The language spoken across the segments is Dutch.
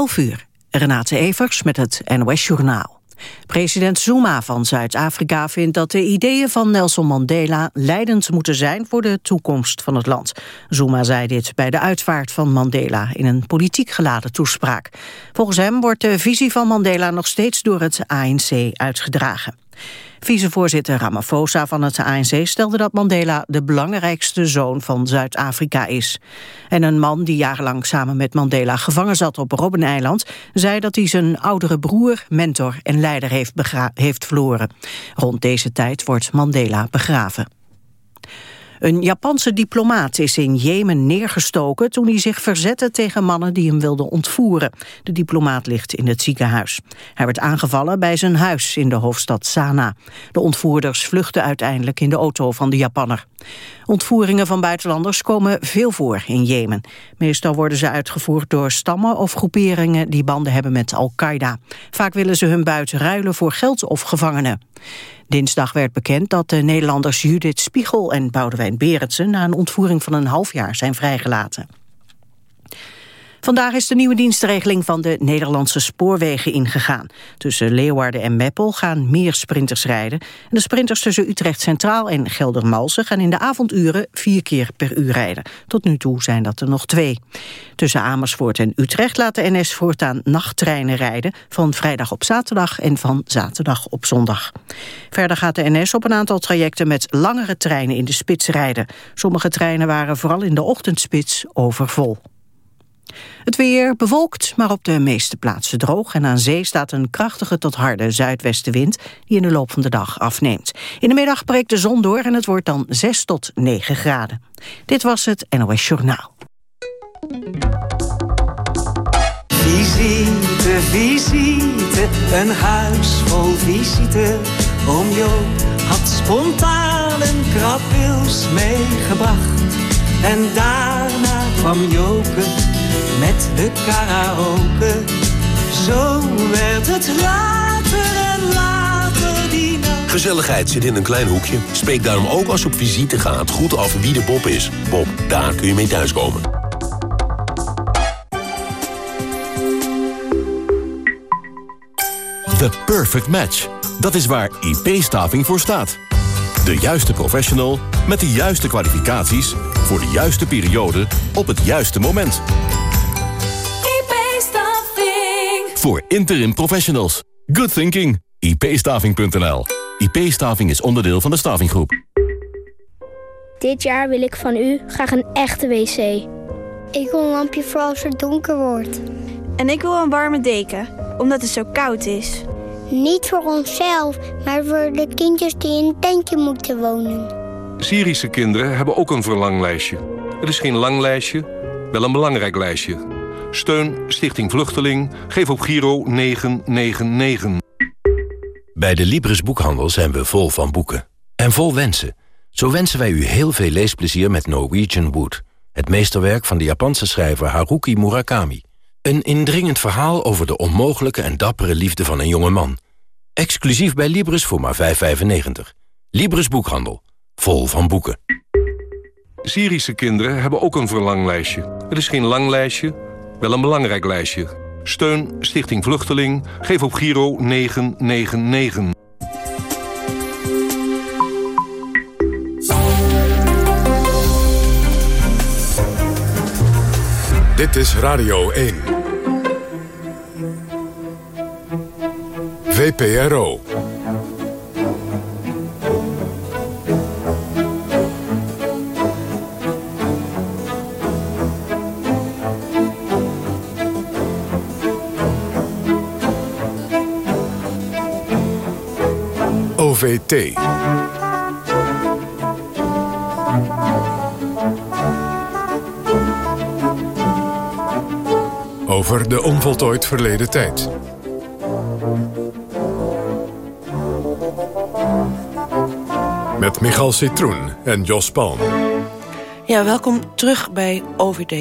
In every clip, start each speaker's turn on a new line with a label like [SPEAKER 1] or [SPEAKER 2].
[SPEAKER 1] 11 uur. Renate Evers met het NOS Journaal. President Zuma van Zuid-Afrika vindt dat de ideeën van Nelson Mandela leidend moeten zijn voor de toekomst van het land. Zuma zei dit bij de uitvaart van Mandela in een politiek geladen toespraak. Volgens hem wordt de visie van Mandela nog steeds door het ANC uitgedragen. Vicevoorzitter Ramaphosa van het ANC stelde dat Mandela de belangrijkste zoon van Zuid-Afrika is. En een man die jarenlang samen met Mandela gevangen zat op Robben-eiland, zei dat hij zijn oudere broer, mentor en leider heeft, heeft verloren. Rond deze tijd wordt Mandela begraven. Een Japanse diplomaat is in Jemen neergestoken toen hij zich verzette tegen mannen die hem wilden ontvoeren. De diplomaat ligt in het ziekenhuis. Hij werd aangevallen bij zijn huis in de hoofdstad Sanaa. De ontvoerders vluchtten uiteindelijk in de auto van de Japanner. Ontvoeringen van buitenlanders komen veel voor in Jemen. Meestal worden ze uitgevoerd door stammen of groeperingen die banden hebben met Al-Qaeda. Vaak willen ze hun buit ruilen voor geld of gevangenen. Dinsdag werd bekend dat de Nederlanders Judith Spiegel en Boudewijn Berendsen... na een ontvoering van een half jaar zijn vrijgelaten. Vandaag is de nieuwe dienstregeling van de Nederlandse spoorwegen ingegaan. Tussen Leeuwarden en Meppel gaan meer sprinters rijden. En de sprinters tussen Utrecht Centraal en Geldermalsen gaan in de avonduren vier keer per uur rijden. Tot nu toe zijn dat er nog twee. Tussen Amersfoort en Utrecht laat de NS voortaan nachttreinen rijden... van vrijdag op zaterdag en van zaterdag op zondag. Verder gaat de NS op een aantal trajecten met langere treinen in de spits rijden. Sommige treinen waren vooral in de ochtendspits overvol. Het weer bewolkt, maar op de meeste plaatsen droog. En aan zee staat een krachtige tot harde zuidwestenwind... die in de loop van de dag afneemt. In de middag breekt de zon door en het wordt dan 6 tot 9 graden. Dit was het NOS Journaal.
[SPEAKER 2] Visite, visite, een huis vol visite. Oom Jo had spontaan een krabwils meegebracht. En daarna kwam Joke met de karaoke. Zo werd het later en later die nacht.
[SPEAKER 3] Gezelligheid zit in een klein hoekje. Spreek daarom ook als je op visite gaat goed af wie de Bob is. Bob, daar kun je mee thuiskomen.
[SPEAKER 4] The perfect match. Dat is waar IP-staving voor staat. De juiste professional met de juiste kwalificaties... voor de juiste periode op het juiste moment. Voor interim professionals. Good thinking. ipstaving.nl. IP-staving is onderdeel van de Stavinggroep.
[SPEAKER 5] Dit jaar wil ik van u graag een echte wc.
[SPEAKER 6] Ik wil een lampje voor als het donker wordt.
[SPEAKER 7] En ik wil een warme deken, omdat het zo koud is.
[SPEAKER 6] Niet voor onszelf, maar voor de kindjes die in een tentje moeten wonen.
[SPEAKER 8] Syrische kinderen hebben ook een verlanglijstje. Het is geen lang lijstje, wel een belangrijk lijstje. Steun Stichting Vluchteling. Geef op Giro 999.
[SPEAKER 9] Bij de Libris Boekhandel zijn we vol van boeken. En vol wensen. Zo wensen wij u heel veel leesplezier met Norwegian Wood. Het meesterwerk van de Japanse schrijver Haruki Murakami. Een indringend verhaal over de onmogelijke en dappere liefde van een jonge man. Exclusief bij Libris voor maar 5,95. Libris Boekhandel. Vol van boeken.
[SPEAKER 8] Syrische kinderen hebben ook een verlanglijstje. Het is geen lang lijstje wel een belangrijk lijstje. Steun Stichting Vluchteling. Geef op Giro 999.
[SPEAKER 10] Dit is Radio 1. VPRO. OVT. Over de onvoltooid verleden tijd. Met Michal Citroen en Jos Palm.
[SPEAKER 11] Ja, welkom terug bij OVT.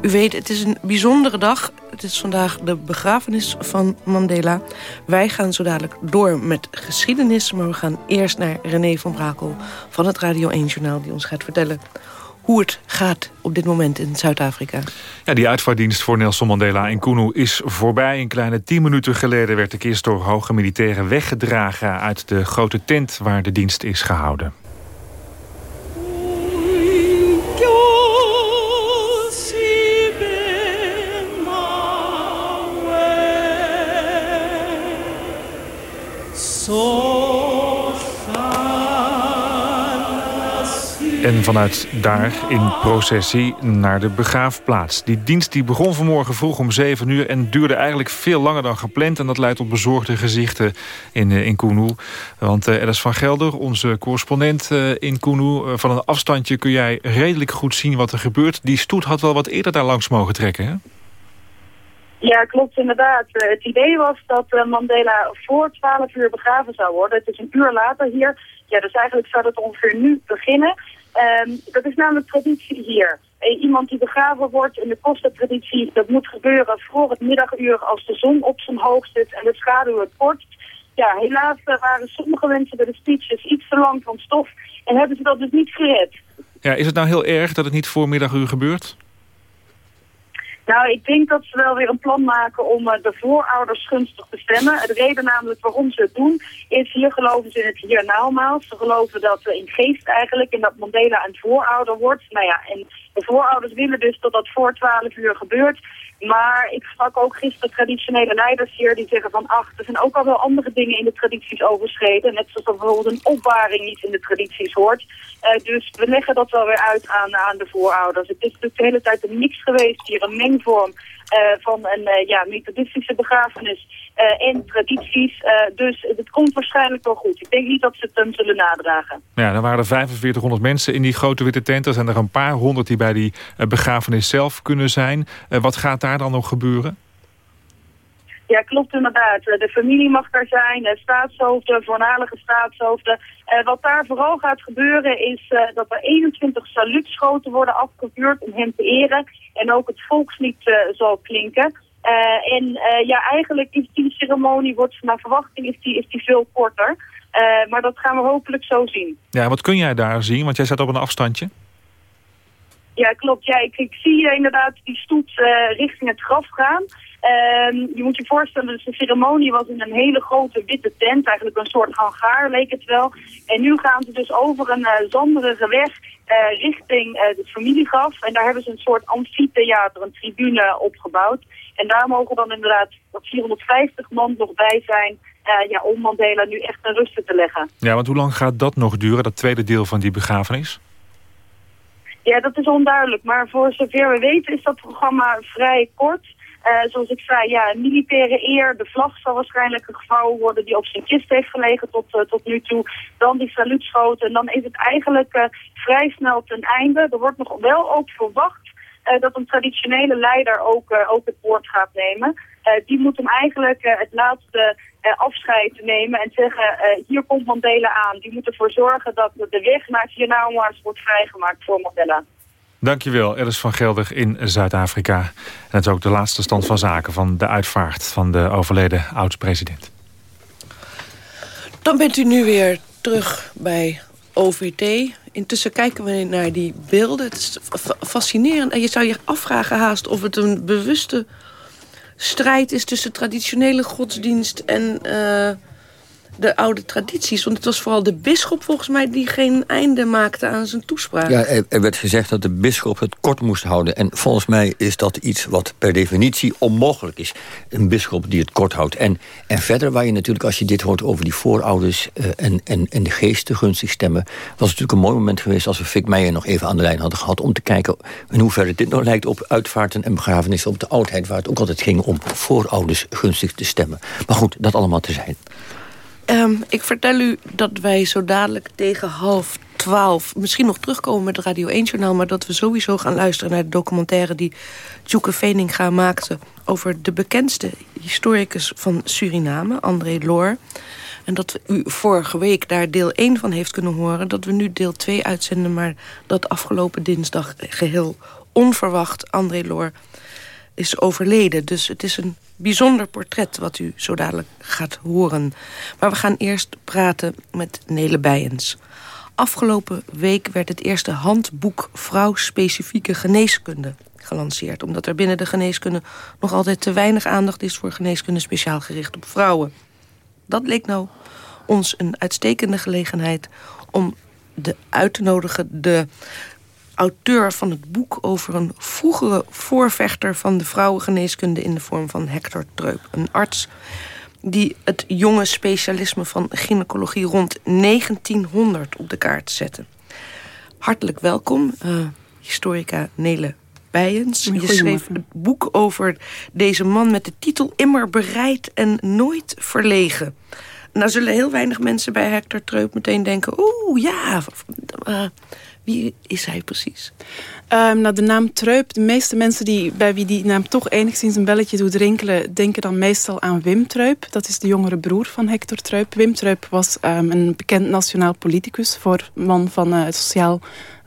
[SPEAKER 11] U weet, het is een bijzondere dag. Het is vandaag de begrafenis van Mandela. Wij gaan zo dadelijk door met geschiedenis... maar we gaan eerst naar René van Brakel van het Radio 1-journaal... die ons gaat vertellen hoe het gaat op dit moment in Zuid-Afrika.
[SPEAKER 12] Ja, die uitvaartdienst voor Nelson Mandela in Kunu is voorbij. Een kleine tien minuten geleden werd de kist door hoge militairen weggedragen... uit de grote tent waar de dienst is gehouden. En vanuit daar in processie naar de begraafplaats. Die dienst die begon vanmorgen vroeg om 7 uur... en duurde eigenlijk veel langer dan gepland. En dat leidt tot bezorgde gezichten in, uh, in Kunu. Want uh, Alice van Gelder, onze correspondent uh, in Kunu... van een afstandje kun jij redelijk goed zien wat er gebeurt. Die stoet had wel wat eerder daar langs mogen trekken, hè?
[SPEAKER 13] Ja, klopt inderdaad. Het idee was dat Mandela voor 12 uur begraven zou worden. Het is een uur later hier. Ja, dus eigenlijk zou het ongeveer nu beginnen. Um, dat is namelijk traditie hier. iemand die begraven wordt in de kostentraditie, dat moet gebeuren voor het middaguur als de zon op zijn hoogst zit en de schaduw het kort. Ja, helaas waren sommige mensen bij de speeches iets te lang van stof en hebben ze dat dus niet gered.
[SPEAKER 12] Ja, is het nou heel erg dat het niet voor middaguur gebeurt?
[SPEAKER 13] Nou, ik denk dat ze wel weer een plan maken om uh, de voorouders gunstig te stemmen. De reden namelijk waarom ze het doen, is hier geloven ze in het hiernamaals. Ze geloven dat uh, in geest eigenlijk, en dat Mandela een voorouder wordt. Nou ja, en de voorouders willen dus dat dat voor 12 uur gebeurt. Maar ik sprak ook gisteren traditionele leiders hier die zeggen van ach, er zijn ook al wel andere dingen in de tradities overschreden. Net zoals bijvoorbeeld een opbaring niet in de tradities hoort. Uh, dus we leggen dat wel weer uit aan, aan de voorouders. Het is natuurlijk de hele tijd een mix geweest hier, een mengvorm van een uh, ja, methodistische begrafenis en tradities. dus het komt waarschijnlijk wel goed. Ik denk niet dat ze het hem zullen nadragen.
[SPEAKER 12] Ja, er waren 4500 mensen in die grote witte tent. Er zijn er een paar honderd die bij die begrafenis zelf kunnen zijn. wat gaat daar dan nog gebeuren?
[SPEAKER 13] Ja, klopt inderdaad. De familie mag daar zijn, de staatshoofden, voormalige staatshoofden. Uh, wat daar vooral gaat gebeuren is dat er 21 saluutschoten worden afgevuurd om hem te eren. En ook het volkslied uh, zal klinken. en ja, eigenlijk is die ceremonie, wordt naar verwachting, is die, is die veel korter. maar dat gaan we hopelijk zo zien.
[SPEAKER 12] Ja, wat kun jij daar zien? Want jij zat op een afstandje.
[SPEAKER 13] Ja, klopt. Ja, ik, zie inderdaad die stoet richting het graf gaan. Um, je moet je voorstellen, dus de ceremonie was in een hele grote witte tent, eigenlijk een soort hangaar leek het wel. En nu gaan ze dus over een uh, zanderige weg richting het familiegraf. En daar hebben ze een soort amfitheater, een tribune opgebouwd. En daar mogen dan inderdaad 450 man nog bij zijn ja, om Mandela nu echt een rusten te leggen.
[SPEAKER 12] Ja, want hoe lang gaat dat nog duren, dat tweede deel van die begrafenis?
[SPEAKER 13] Ja, dat is onduidelijk. Maar voor zover we weten is dat programma vrij kort. Uh, zoals ik zei, ja, militaire eer. De vlag zal waarschijnlijk gevouwen worden die op zijn kist heeft gelegen tot, uh, tot nu toe. Dan die saluutschoten. En dan is het eigenlijk uh, vrij snel ten einde. Er wordt nog wel ook verwacht dat een traditionele leider ook, ook het woord gaat nemen. die moet hem eigenlijk het laatste afscheid nemen en zeggen, hier komt Mandela aan. Die moet ervoor zorgen dat de weg naar Vietnam wordt vrijgemaakt voor Mandela.
[SPEAKER 12] Dankjewel, Alice van Gelder in Zuid-Afrika. En het is ook de laatste stand van zaken van de uitvaart van de overleden oud-president.
[SPEAKER 11] Dan bent u nu weer terug bij OVT. Intussen kijken we naar die beelden. Het is fascinerend. En je zou je afvragen haast of het een bewuste strijd is... tussen traditionele godsdienst en... De oude tradities. Want het was vooral de bisschop volgens mij die geen einde maakte aan zijn toespraak.
[SPEAKER 14] Ja, er werd gezegd dat de bisschop het kort moest houden. En volgens mij is dat iets wat per definitie onmogelijk is. Een bisschop die het kort houdt. En, en verder, waar je natuurlijk als je dit hoort over die voorouders... Uh, en, en, en de geesten gunstig stemmen... was het natuurlijk een mooi moment geweest als we Fik Meijer nog even aan de lijn hadden gehad... om te kijken in hoeverre dit nou lijkt op uitvaarten en begrafenissen... op de oudheid, waar het ook altijd ging om voorouders gunstig te stemmen. Maar goed, dat allemaal te zijn.
[SPEAKER 11] Um, ik vertel u dat wij zo dadelijk tegen half twaalf... misschien nog terugkomen met het Radio 1-journaal... maar dat we sowieso gaan luisteren naar de documentaire... die Tjoeke Veninga maakte over de bekendste historicus van Suriname, André Loor. En dat u vorige week daar deel 1 van heeft kunnen horen... dat we nu deel 2 uitzenden, maar dat afgelopen dinsdag geheel onverwacht André Loor is overleden. Dus het is een bijzonder portret wat u zo dadelijk gaat horen. Maar we gaan eerst praten met Nele Bijens. Afgelopen week werd het eerste handboek vrouw-specifieke geneeskunde gelanceerd. Omdat er binnen de geneeskunde nog altijd te weinig aandacht is... voor geneeskunde speciaal gericht op vrouwen. Dat leek nou ons een uitstekende gelegenheid om de uit te nodigen... de auteur van het boek over een vroegere voorvechter... van de vrouwengeneeskunde in de vorm van Hector Treup. Een arts die het jonge specialisme van gynaecologie rond 1900 op de kaart zette. Hartelijk welkom, uh, historica Nele Bijens. Je schreef het boek over deze man met de titel Immer bereid en nooit verlegen. Nou zullen heel weinig mensen bij Hector Treup meteen denken... oeh, ja, uh, wie is hij precies?
[SPEAKER 15] Um, de naam Treup, de meeste mensen die, bij wie die naam toch enigszins een belletje doet rinkelen... denken dan meestal aan Wim Treup. Dat is de jongere broer van Hector Treup. Wim Treup was um, een bekend nationaal politicus... voor man van het sociaal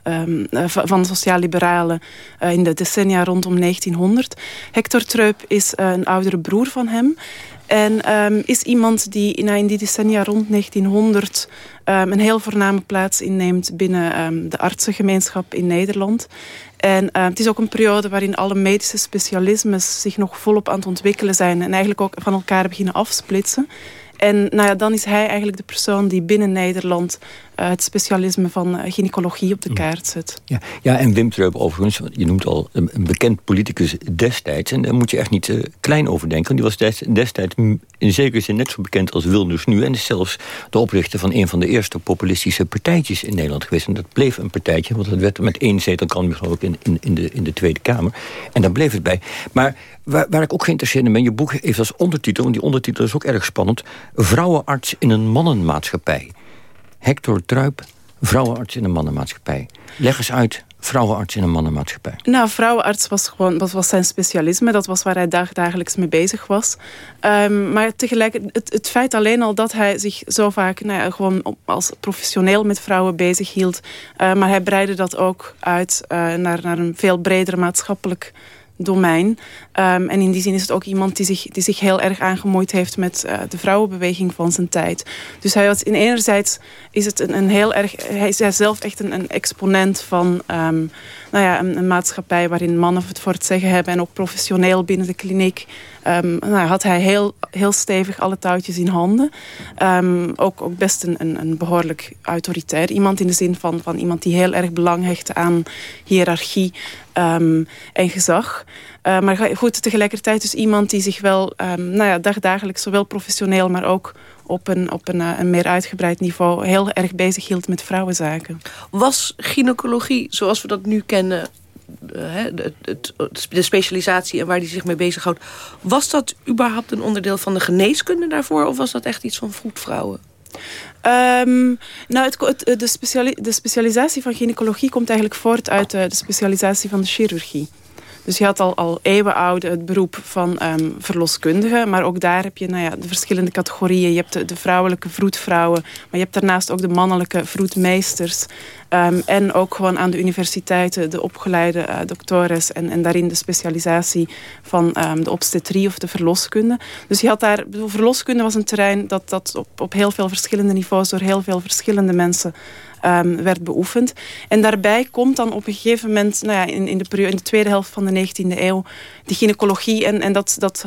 [SPEAKER 15] Um, van sociaal-liberalen uh, in de decennia rondom 1900. Hector Treup is een oudere broer van hem. En um, is iemand die in die decennia rond 1900 um, een heel voorname plaats inneemt binnen um, de artsengemeenschap in Nederland. En het is ook een periode waarin alle medische specialismes zich nog volop aan het ontwikkelen zijn en eigenlijk ook van elkaar beginnen afsplitsen. En nou ja, dan is hij eigenlijk de persoon die binnen Nederland uh, het specialisme van uh, gynaecologie op de kaart zet.
[SPEAKER 14] Ja, ja en Wim Treup overigens, je noemt al een, een, bekend politicus destijds. En daar moet je echt niet uh, klein over denken. Die was destijds, destijds in zekere zin net zo bekend als Wilders nu. En is zelfs de oprichter van een van de eerste populistische partijtjes in Nederland geweest. En dat bleef een partijtje, want dat werd met één zetel kan geloof ik in, in, in, de, in de Tweede Kamer. En daar bleef het bij. Maar waar, waar ik ook geïnteresseerd in ben, je boek heeft als ondertitel, en die ondertitel is ook erg spannend... Vrouwenarts in een mannenmaatschappij. Hector Truip, vrouwenarts in een mannenmaatschappij. Leg eens uit, vrouwenarts in een mannenmaatschappij.
[SPEAKER 15] Nou, vrouwenarts was gewoon was, zijn specialisme. Dat was waar hij dag, dagelijks mee bezig was. Um, maar tegelijk, het, feit alleen al dat hij zich zo vaak nou ja, gewoon als professioneel met vrouwen bezig hield. Uh, maar hij breidde dat ook uit uh, naar, naar een veel breder maatschappelijk domein. Um, en in die zin is het ook iemand die zich, die zich heel erg aangemoeid heeft met uh, de vrouwenbeweging van zijn tijd. Dus hij was in enerzijds is het een, een heel erg. Hij is zelf echt een, een exponent van um, nou ja, een, een, maatschappij waarin mannen het voor het zeggen hebben en ook professioneel binnen de kliniek. Um, nou, had hij heel, heel stevig alle touwtjes in handen. Um, ook, ook best een, een, behoorlijk autoritair iemand in de zin van, van iemand die heel erg belang hecht aan hiërarchie um, en gezag. Uh, maar goed, tegelijkertijd dus iemand die zich wel nou ja, dagdagelijks zowel professioneel, maar ook op een, op een, een, meer uitgebreid niveau heel erg bezig hield met vrouwenzaken.
[SPEAKER 11] Was gynaecologie, zoals we dat nu kennen, de, de, specialisatie en waar hij zich mee bezighoudt... was dat überhaupt een onderdeel van de geneeskunde daarvoor... of was dat echt iets van vroedvrouwen?
[SPEAKER 15] Um, nou, het, de, speciali de, specialisatie van gynaecologie komt eigenlijk voort uit de specialisatie van de chirurgie. Dus je had al, al eeuwenoud het beroep van um, verloskundige. Maar ook daar heb je nou ja, de verschillende categorieën. Je hebt de, vrouwelijke vroedvrouwen. Maar je hebt daarnaast ook de mannelijke vroedmeesters. Um, en ook gewoon aan de universiteiten de opgeleide uh, doctores. En, en daarin de specialisatie van um, de obstetrie of de verloskunde. Dus je had daar... Verloskunde was een terrein dat, dat op, op heel veel verschillende niveaus... door heel veel verschillende mensen um, werd beoefend. En daarbij komt dan op een gegeven moment, nou ja, in, in, de, periode, in de tweede helft van de 19e eeuw, de gynaecologie. En, en dat, dat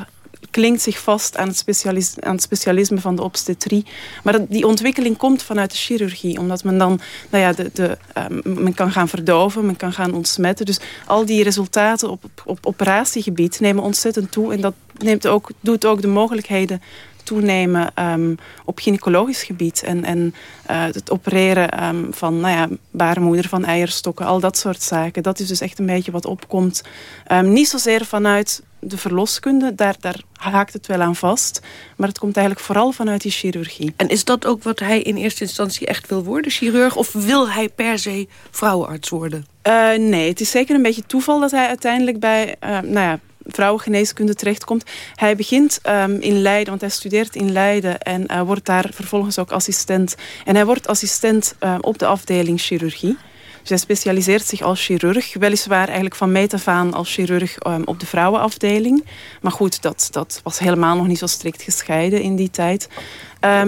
[SPEAKER 15] klinkt zich vast aan het, aan het specialisme van de obstetrie. Maar die ontwikkeling komt vanuit de chirurgie. Omdat men dan, nou ja, de, de, um, men kan gaan verdoven, men kan gaan ontsmetten. Dus al die resultaten op, op operatiegebied nemen ontzettend toe. En dat neemt ook, doet ook de mogelijkheden toenemen um, op gynaecologisch gebied. En, en uh, het opereren um, van nou ja, baarmoeder, van eierstokken, al dat soort zaken. Dat is dus echt een beetje wat opkomt. Um, niet zozeer vanuit de verloskunde, daar, daar haakt het wel aan vast. Maar het komt eigenlijk vooral vanuit die chirurgie.
[SPEAKER 11] En is dat ook wat hij in eerste instantie echt wil worden, chirurg? Of wil hij per se vrouwenarts worden?
[SPEAKER 15] Uh, nee, het is zeker een beetje toeval dat hij uiteindelijk bij uh, nou ja, vrouwengeneeskunde terechtkomt. Hij begint um, in Leiden, want hij studeert in Leiden en uh, wordt daar vervolgens ook assistent. En hij wordt assistent uh, op de afdeling chirurgie. zij specialiseert zich als chirurg. Weliswaar eigenlijk van meet af aan als chirurg um, op de vrouwenafdeling. Maar goed, dat, dat was helemaal nog niet zo strikt gescheiden in die tijd.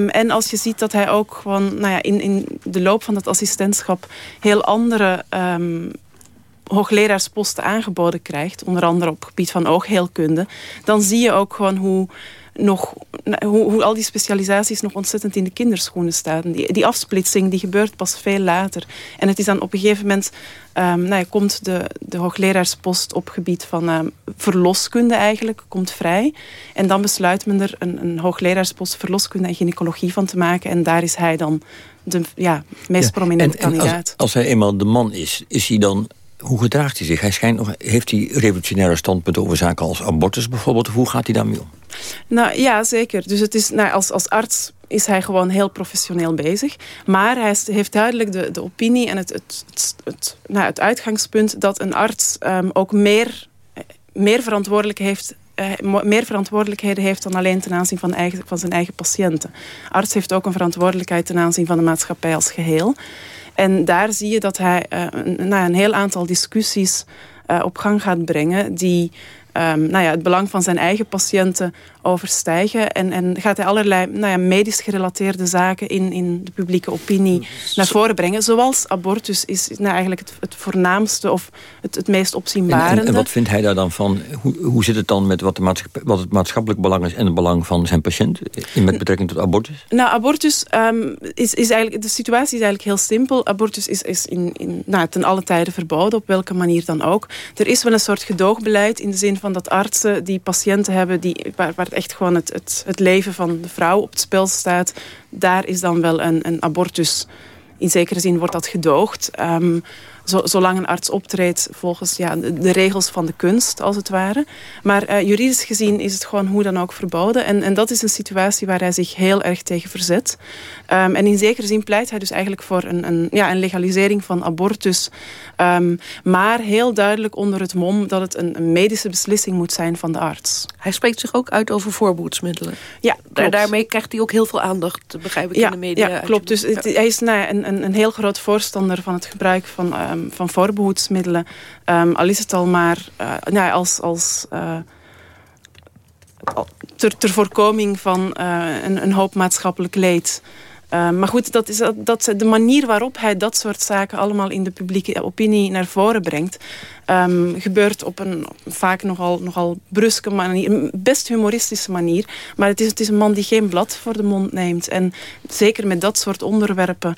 [SPEAKER 15] En als je ziet dat hij ook gewoon nou ja, in, in de loop van dat assistentschap heel andere hoogleraarsposten aangeboden krijgt, onder andere op het gebied van oogheelkunde, dan zie je ook gewoon hoe nog, hoe, hoe, al die specialisaties nog ontzettend in de kinderschoenen staan. Die, die afsplitsing die gebeurt pas veel later. En het is dan op een gegeven moment... Um, nou ja, komt de, de hoogleraarspost op gebied van um, verloskunde eigenlijk komt vrij. En dan besluit men er een, een hoogleraarspost verloskunde en gynaecologie van te maken. En daar is hij dan de ja, meest prominente kandidaat.
[SPEAKER 14] Als, als hij eenmaal de man is, is hij dan hoe gedraagt hij zich? Hij schijnt nog, heeft hij revolutionaire standpunten over zaken als abortus bijvoorbeeld? Hoe gaat hij daarmee om?
[SPEAKER 15] Nou ja, zeker. Dus het is, nou, als, als arts is hij gewoon heel professioneel bezig. Maar hij heeft duidelijk de, de opinie en het, het, het, nou, het uitgangspunt dat een arts um, ook meer, meer, verantwoordelijk heeft, uh, meer verantwoordelijkheden heeft dan alleen ten aanzien van, eigen, van zijn eigen patiënten. Arts heeft ook een verantwoordelijkheid ten aanzien van de maatschappij als geheel. En daar zie je dat hij uh, een, nou, een heel aantal discussies uh, op gang gaat brengen die um, nou ja, het belang van zijn eigen patiënten overstijgen. En, en gaat hij allerlei nou ja, medisch gerelateerde zaken in, in de publieke opinie naar voren brengen. Zoals abortus is nou, eigenlijk het, het voornaamste of het, het meest opzienbarende.
[SPEAKER 14] En, en, wat vindt hij daar dan van? Hoe, hoe zit het dan met wat, de wat het maatschappelijk belang is... en het belang van zijn patiënt in met betrekking tot abortus?
[SPEAKER 15] Nou, abortus um, is, is eigenlijk... De situatie is eigenlijk heel simpel. Abortus is, is in, in, nou, ten alle tijden verboden, op welke manier dan ook. Er is wel een soort gedoogbeleid in de zin van dat artsen die patiënten hebben... Die, waar, waar echt gewoon het, het, het leven van de vrouw op het spel staat... daar is dan wel een, een abortus... In zekere zin wordt dat gedoogd. Um, zolang een arts optreedt volgens ja, de, regels van de kunst, als het ware. Maar uh, juridisch gezien is het gewoon hoe dan ook verboden. En, en dat is een situatie waar hij zich heel erg tegen verzet. Um, en in zekere zin pleit hij dus eigenlijk voor een, een, ja, een legalisering van abortus. Um, maar heel duidelijk onder het mom dat het een, een, medische beslissing moet zijn van de arts.
[SPEAKER 11] Hij spreekt zich ook uit over voorboedsmiddelen.
[SPEAKER 15] Ja,
[SPEAKER 11] klopt. Daarmee krijgt hij ook heel veel aandacht, begrijp ik,
[SPEAKER 15] ja,
[SPEAKER 11] in de media.
[SPEAKER 15] Ja, klopt. Dus het, hij is nou, een, een, een heel groot voorstander van het gebruik van... Um, van voorbehoedsmiddelen. Um, al is het al maar uh, nou, als, als uh, ter, ter, voorkoming van uh, een, een, hoop maatschappelijk leed. maar goed, dat is dat, de manier waarop hij dat soort zaken allemaal in de publieke opinie naar voren brengt, gebeurt op een vaak nogal, nogal bruske manier, best humoristische manier. Maar het is, het is een man die geen blad voor de mond neemt. En zeker met dat soort onderwerpen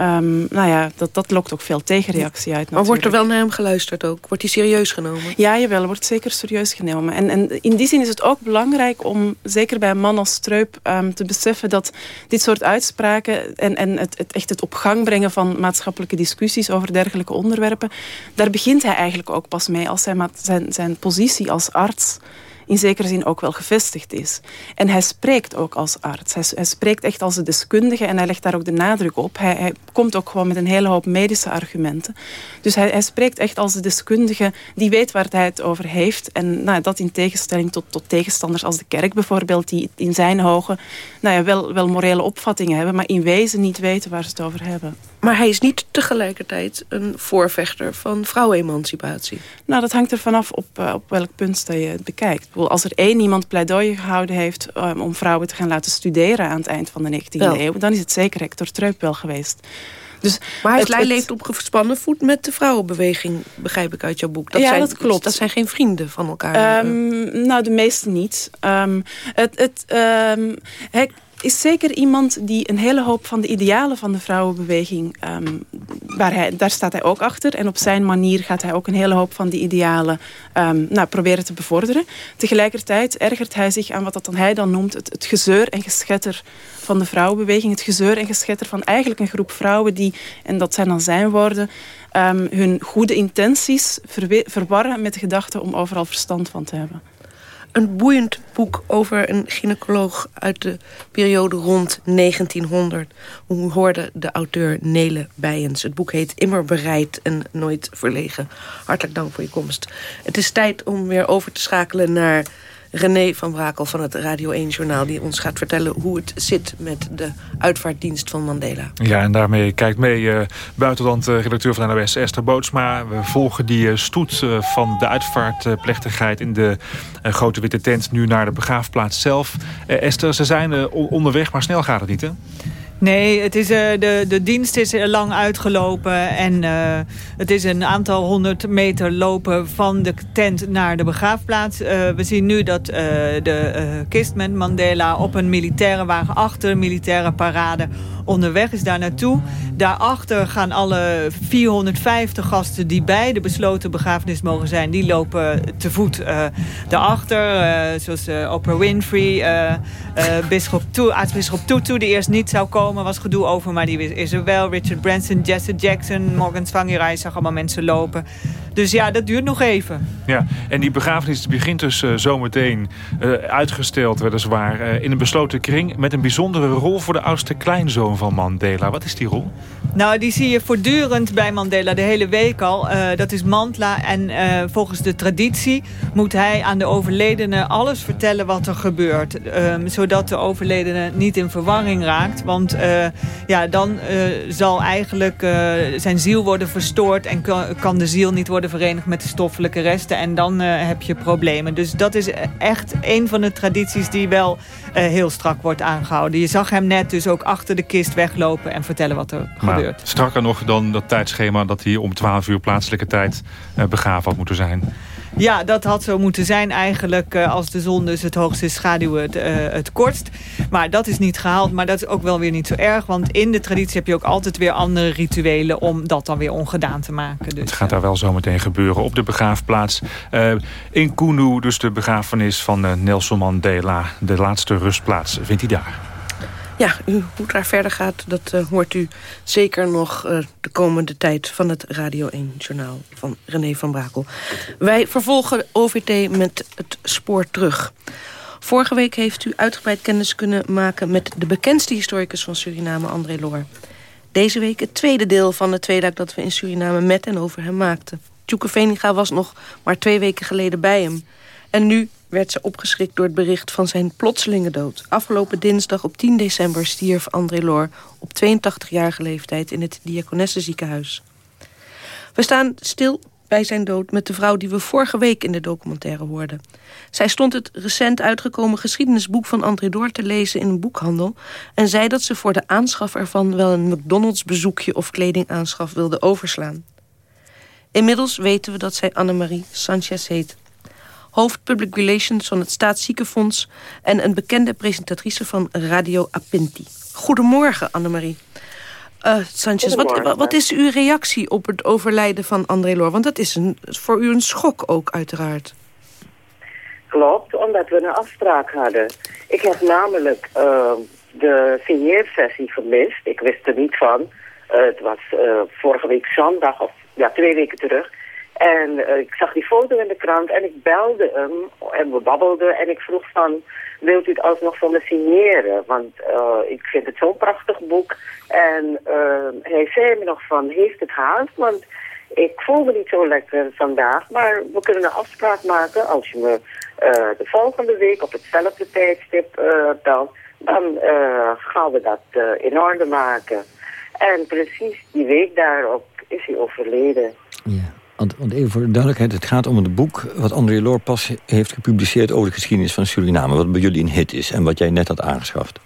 [SPEAKER 15] Um, nou ja, dat, dat lokt ook veel tegenreactie uit. Natuurlijk.
[SPEAKER 11] Maar wordt er wel naar hem geluisterd ook? Wordt hij serieus genomen?
[SPEAKER 15] Ja, jawel, wordt zeker serieus genomen. En, en in die zin is het ook belangrijk om, zeker bij een man als Streup, um, te beseffen dat dit soort uitspraken en, en het, het, echt het op gang brengen van maatschappelijke discussies over dergelijke onderwerpen, daar begint hij eigenlijk ook pas mee als hij zijn, zijn positie als arts in zekere zin ook wel gevestigd is. En hij spreekt ook als arts. Hij, spreekt echt als een deskundige en hij legt daar ook de nadruk op. Hij, komt ook gewoon met een hele hoop medische argumenten. Dus hij, hij spreekt echt als de deskundige die weet waar hij het over heeft. En nou, dat in tegenstelling tot, tot tegenstanders als de kerk bijvoorbeeld, die in zijn ogen nou ja, wel, wel morele opvattingen hebben, maar in wezen niet weten waar ze het over hebben.
[SPEAKER 11] Maar hij is niet tegelijkertijd een voorvechter van vrouwenemancipatie.
[SPEAKER 15] Nou, dat hangt er vanaf op, uh, op welk punt dat je het bekijkt. Als er één iemand pleidooi gehouden heeft um, om vrouwen te gaan laten studeren aan het eind van de 19e eeuw, dan is het zeker Hector Treub wel geweest.
[SPEAKER 11] Dus maar hij het, leeft op gespannen voet met de vrouwenbeweging, begrijp ik uit jouw boek.
[SPEAKER 15] Dat ja, zijn, dat klopt.
[SPEAKER 11] Dat zijn geen vrienden van elkaar.
[SPEAKER 15] Um, nou, de meeste niet. Um, het, het, um, is zeker iemand die een hele hoop van de idealen van de vrouwenbeweging... Um, waar hij, daar staat hij ook achter. En op zijn manier gaat hij ook een hele hoop van die idealen um, nou, proberen te bevorderen. Tegelijkertijd ergert hij zich aan wat dat dan hij dan noemt... Het, het gezeur en geschetter van de vrouwenbeweging. Het gezeur en geschetter van eigenlijk een groep vrouwen die... en dat zijn dan zijn woorden... Um, hun goede intenties verwarren met de gedachte om overal verstand van te hebben
[SPEAKER 11] een boeiend boek over een gynaecoloog uit de periode rond 1900. Hoe hoorde de auteur Nele Bijens. Het boek heet Immer bereid en nooit verlegen. Hartelijk dank voor je komst. Het is tijd om weer over te schakelen naar René van Brakel van het Radio 1 Journaal... die ons gaat vertellen hoe het zit met de uitvaartdienst van Mandela.
[SPEAKER 12] Ja, en daarmee kijkt mee uh, buitenland uh, redacteur van NOS Esther Bootsma. We volgen die uh, stoet van de uitvaartplechtigheid in de grote witte tent... nu naar de begraafplaats zelf. Esther, ze zijn onderweg, maar snel gaat het niet, hè?
[SPEAKER 16] Nee, het is, uh, de, de dienst is lang uitgelopen. En uh, het is een aantal honderd meter lopen van de tent naar de begraafplaats. Uh, we zien nu dat de kist met Mandela op een militaire wagen achter militaire parade onderweg is daar naartoe. Daarachter gaan alle 450 gasten die bij de besloten begrafenis mogen zijn... die lopen te voet uh, daarachter. Uh, zoals uh, Oprah Winfrey, Bisschop aartsbisschop Tutu... die eerst niet zou komen, was gedoe over, maar die is er wel. Richard Branson, Jesse Jackson, Morgan Tsvangirai... zag allemaal mensen lopen. Dus ja, dat duurt nog even.
[SPEAKER 12] Ja, en die begrafenis begint dus uh, zometeen uh, uitgesteld weliswaar... Uh, in een besloten kring met een bijzondere rol voor de oudste kleinzoon van Mandela. Wat is die rol?
[SPEAKER 16] Nou, die zie je voortdurend bij Mandela de hele week al. dat is Mantla en volgens de traditie moet hij aan de overledene alles vertellen wat er gebeurt. Um, zodat de overledene niet in verwarring raakt. Want ja, dan zal eigenlijk zijn ziel worden verstoord en kan de ziel niet worden verenigd met de stoffelijke resten. En dan heb je problemen. Dus dat is echt een van de tradities die wel heel strak wordt aangehouden. Je zag hem net dus ook achter de kist weglopen en vertellen wat er gebeurt.
[SPEAKER 12] Strakker nog dan dat tijdschema dat hij om 12 uur plaatselijke tijd uh, begraven had moeten zijn.
[SPEAKER 16] Ja, dat had zo moeten zijn eigenlijk uh, als de zon dus het hoogst is, schaduw het, uh, het kortst. Maar dat is niet gehaald, maar dat is ook wel weer niet zo erg. Want in de traditie heb je ook altijd weer andere rituelen om dat dan weer ongedaan te maken. Dus,
[SPEAKER 12] het gaat daar wel zo meteen gebeuren op de begraafplaats. Uh, in Kunu, dus de begrafenis van Nelson Mandela. De laatste rustplaats vindt hij daar.
[SPEAKER 11] Ja, hoe het daar verder gaat, dat uh, hoort u zeker nog uh, de komende tijd... van het Radio 1-journaal van René van Brakel. Wij vervolgen OVT met het spoor terug. Vorige week heeft u uitgebreid kennis kunnen maken... met de bekendste historicus van Suriname, André Loor. Deze week het tweede deel van het tweedak dat we in Suriname met en over hem maakten. Tjoeke Veninga was nog maar twee weken geleden bij hem. En nu werd ze opgeschrikt door het bericht van zijn plotselinge dood. Afgelopen dinsdag op 10 december stierf André Loor op 82-jarige leeftijd in het Diakonessenziekenhuis. We staan stil bij zijn dood met de vrouw die we vorige week in de documentaire hoorden. Zij stond het recent uitgekomen geschiedenisboek van André Door te lezen in een boekhandel... en zei dat ze voor de aanschaf ervan wel een McDonald's bezoekje of kledingaanschaf wilde overslaan. Inmiddels weten we dat zij Annemarie Sanchez heet hoofd Public Relations van het Staatsziekenfonds... en een bekende presentatrice van Radio Apinti. Goedemorgen, Annemarie. Uh, Sanchez, wat, wat, is uw reactie op het overlijden van André Loor? Want dat is een, voor u een schok ook, uiteraard.
[SPEAKER 17] Klopt, omdat we een afspraak hadden. Ik heb namelijk uh, de signeersessie gemist. Ik wist er niet van. Uh, het was vorige week zondag, of ja, twee weken terug. En uh, ik zag die foto in de krant en ik belde hem en we babbelden en ik vroeg van, wilt u het alsnog voor me signeren? Want uh, ik vind het zo'n prachtig boek. En uh, hij zei me nog van, heeft het haast? Want ik voel me niet zo lekker vandaag, maar we kunnen een afspraak maken als je me de volgende week op hetzelfde tijdstip belt. Dan gaan we dat in orde maken. En precies die week daarop is hij overleden.
[SPEAKER 14] Ja. Want, want, even voor de duidelijkheid, het gaat om het boek... wat André Loor pas heeft gepubliceerd over de geschiedenis van Suriname. Wat bij jullie een hit is en wat jij net had aangeschaft.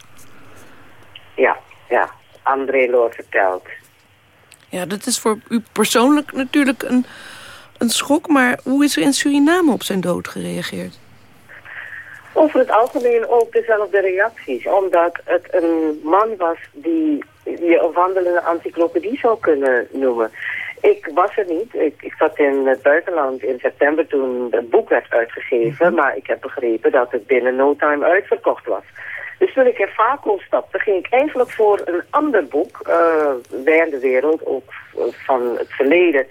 [SPEAKER 17] Ja, ja. André Loor vertelt.
[SPEAKER 11] Ja, dat is voor u persoonlijk natuurlijk een, een schok. Maar hoe is er in Suriname op zijn dood gereageerd?
[SPEAKER 17] Over het algemeen ook dezelfde reacties. Omdat het een man was die je een wandelende encyclopedie zou kunnen noemen. Ik was er niet. Ik, ik zat in het buitenland in september toen het boek werd uitgegeven. Mhm. Maar ik heb begrepen dat het binnen no time uitverkocht was. Dus toen ik in Vaco stapte, ging ik eigenlijk voor een ander boek, uh, Wij en de Wereld, ook van het verleden.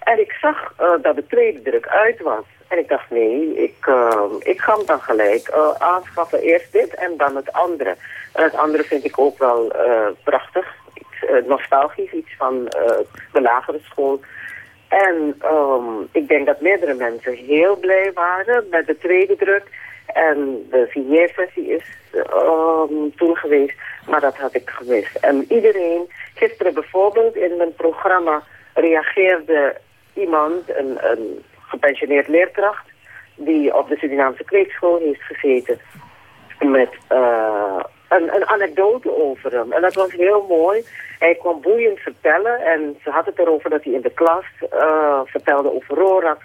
[SPEAKER 17] En ik zag uh, dat de tweede druk uit was. En ik dacht, nee, ik, uh, ik ga hem dan gelijk aanschaffen. Eerst dit en dan het andere. En het andere vind ik ook wel prachtig. Uh, nostalgisch, iets van uh, de lagere school. En um, ik denk dat meerdere mensen heel blij waren met de tweede druk. En de signeersessie is um, toen geweest, maar dat had ik gemist. En iedereen, gisteren bijvoorbeeld in mijn programma reageerde iemand, een, een gepensioneerd leerkracht, die op de Surinaamse kweekschool heeft gezeten, met uh, een, een anekdote over hem. En dat was heel mooi. Hij kwam boeiend vertellen en ze had het erover dat hij in de klas uh, vertelde over Rorak.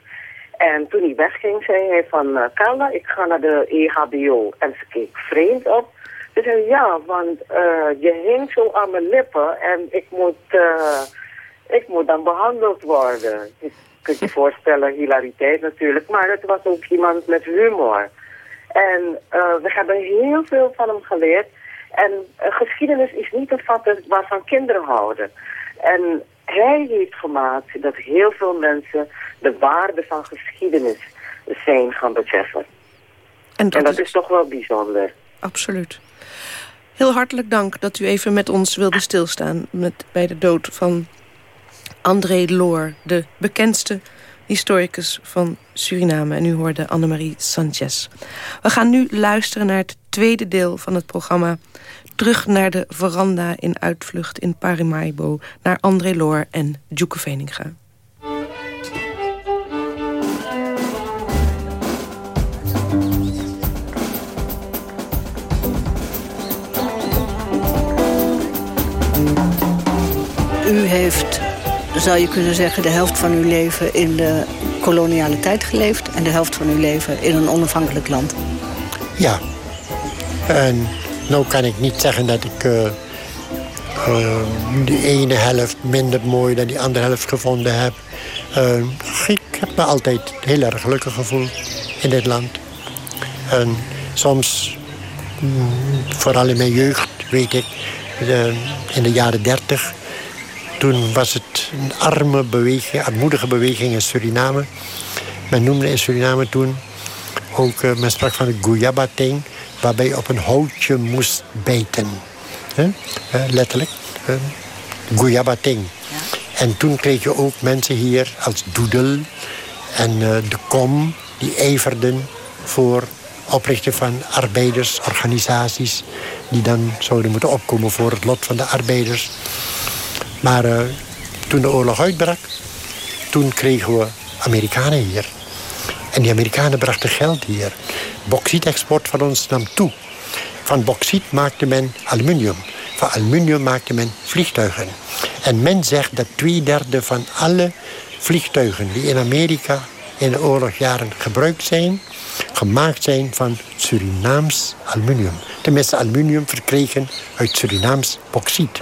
[SPEAKER 17] En toen hij wegging, zei hij van, uh, Carla, ik ga naar de EHBO. En ze keek vreemd op. Ze zei, ja, want uh, je hing zo aan mijn lippen en ik moet, uh, ik moet dan behandeld worden. Je kunt je voorstellen, hilariteit natuurlijk, maar het was ook iemand met humor. En uh, we hebben heel veel van hem geleerd. En uh, geschiedenis is niet een vak waarvan kinderen houden. En hij heeft gemaakt dat heel veel mensen de waarde van geschiedenis zijn gaan beseffen. En dat, en dat is... is toch wel bijzonder.
[SPEAKER 11] Absoluut. Heel hartelijk dank dat u even met ons wilde stilstaan... Met, bij de dood van André Loor, de bekendste historicus van Suriname. En u hoorde Annemarie Sanchez. We gaan nu luisteren naar het tweede deel van het programma... Terug naar de veranda in uitvlucht in Paramaribo... naar André Loor en Djoeke Veninga.
[SPEAKER 18] U heeft, zou je kunnen zeggen, de helft van uw leven in de koloniale tijd geleefd... en de helft van uw leven in een onafhankelijk land.
[SPEAKER 19] Ja. En nou kan ik niet zeggen dat ik uh, de ene helft minder mooi dan die andere helft gevonden heb. Uh, ik heb me altijd heel erg gelukkig gevoeld in dit land. En soms, mm, vooral in mijn jeugd, weet ik, in de jaren dertig toen was het een arme beweging, armoedige beweging in Suriname. Men noemde in Suriname toen ook, uh, men sprak van het guyabating, waarbij je op een houtje moest bijten. Uh, letterlijk. Uh. Ja. En toen kreeg je ook mensen hier als Doedel en de Kom... die ijverden voor oprichten van arbeidersorganisaties... die dan zouden moeten opkomen voor het lot van de arbeiders. Maar uh, toen de oorlog uitbrak, toen kregen we Amerikanen hier. En die Amerikanen brachten geld hier. Bauxietexport van ons nam toe. Van bauxiet maakte men aluminium. Van aluminium maakte men vliegtuigen. En men zegt dat twee derde van alle vliegtuigen die in Amerika in de oorlogjaren gebruikt zijn, gemaakt zijn van Surinaams aluminium. Tenminste, aluminium verkregen uit Surinaams bauxiet.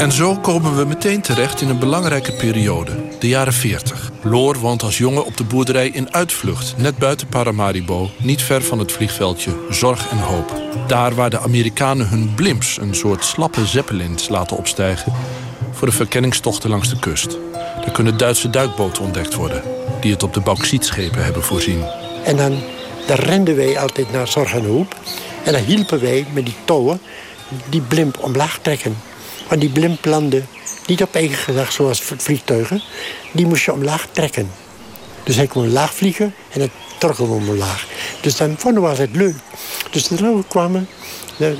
[SPEAKER 20] En zo komen we meteen terecht in een belangrijke periode, de jaren 40. Loor woont als jongen op de boerderij in Uitvlucht, net buiten Paramaribo, niet ver van het vliegveldje Zorg en Hoop. Daar waar de Amerikanen hun blimps, een soort slappe zeppelins, laten opstijgen voor de verkenningstochten langs de kust. Daar kunnen Duitse duikboten ontdekt worden, die het op de bauxietschepen hebben voorzien.
[SPEAKER 19] En dan, renden wij altijd naar Zorg en Hoop en dan hielpen wij met die touwen die blimp omlaag trekken. Maar die blimplanden, niet op eigen gezag zoals vliegtuigen... die moest je omlaag trekken. Dus hij kon laag vliegen en dan trokken we omlaag. Dus dan vonden we het leuk. Dus zodra we kwamen,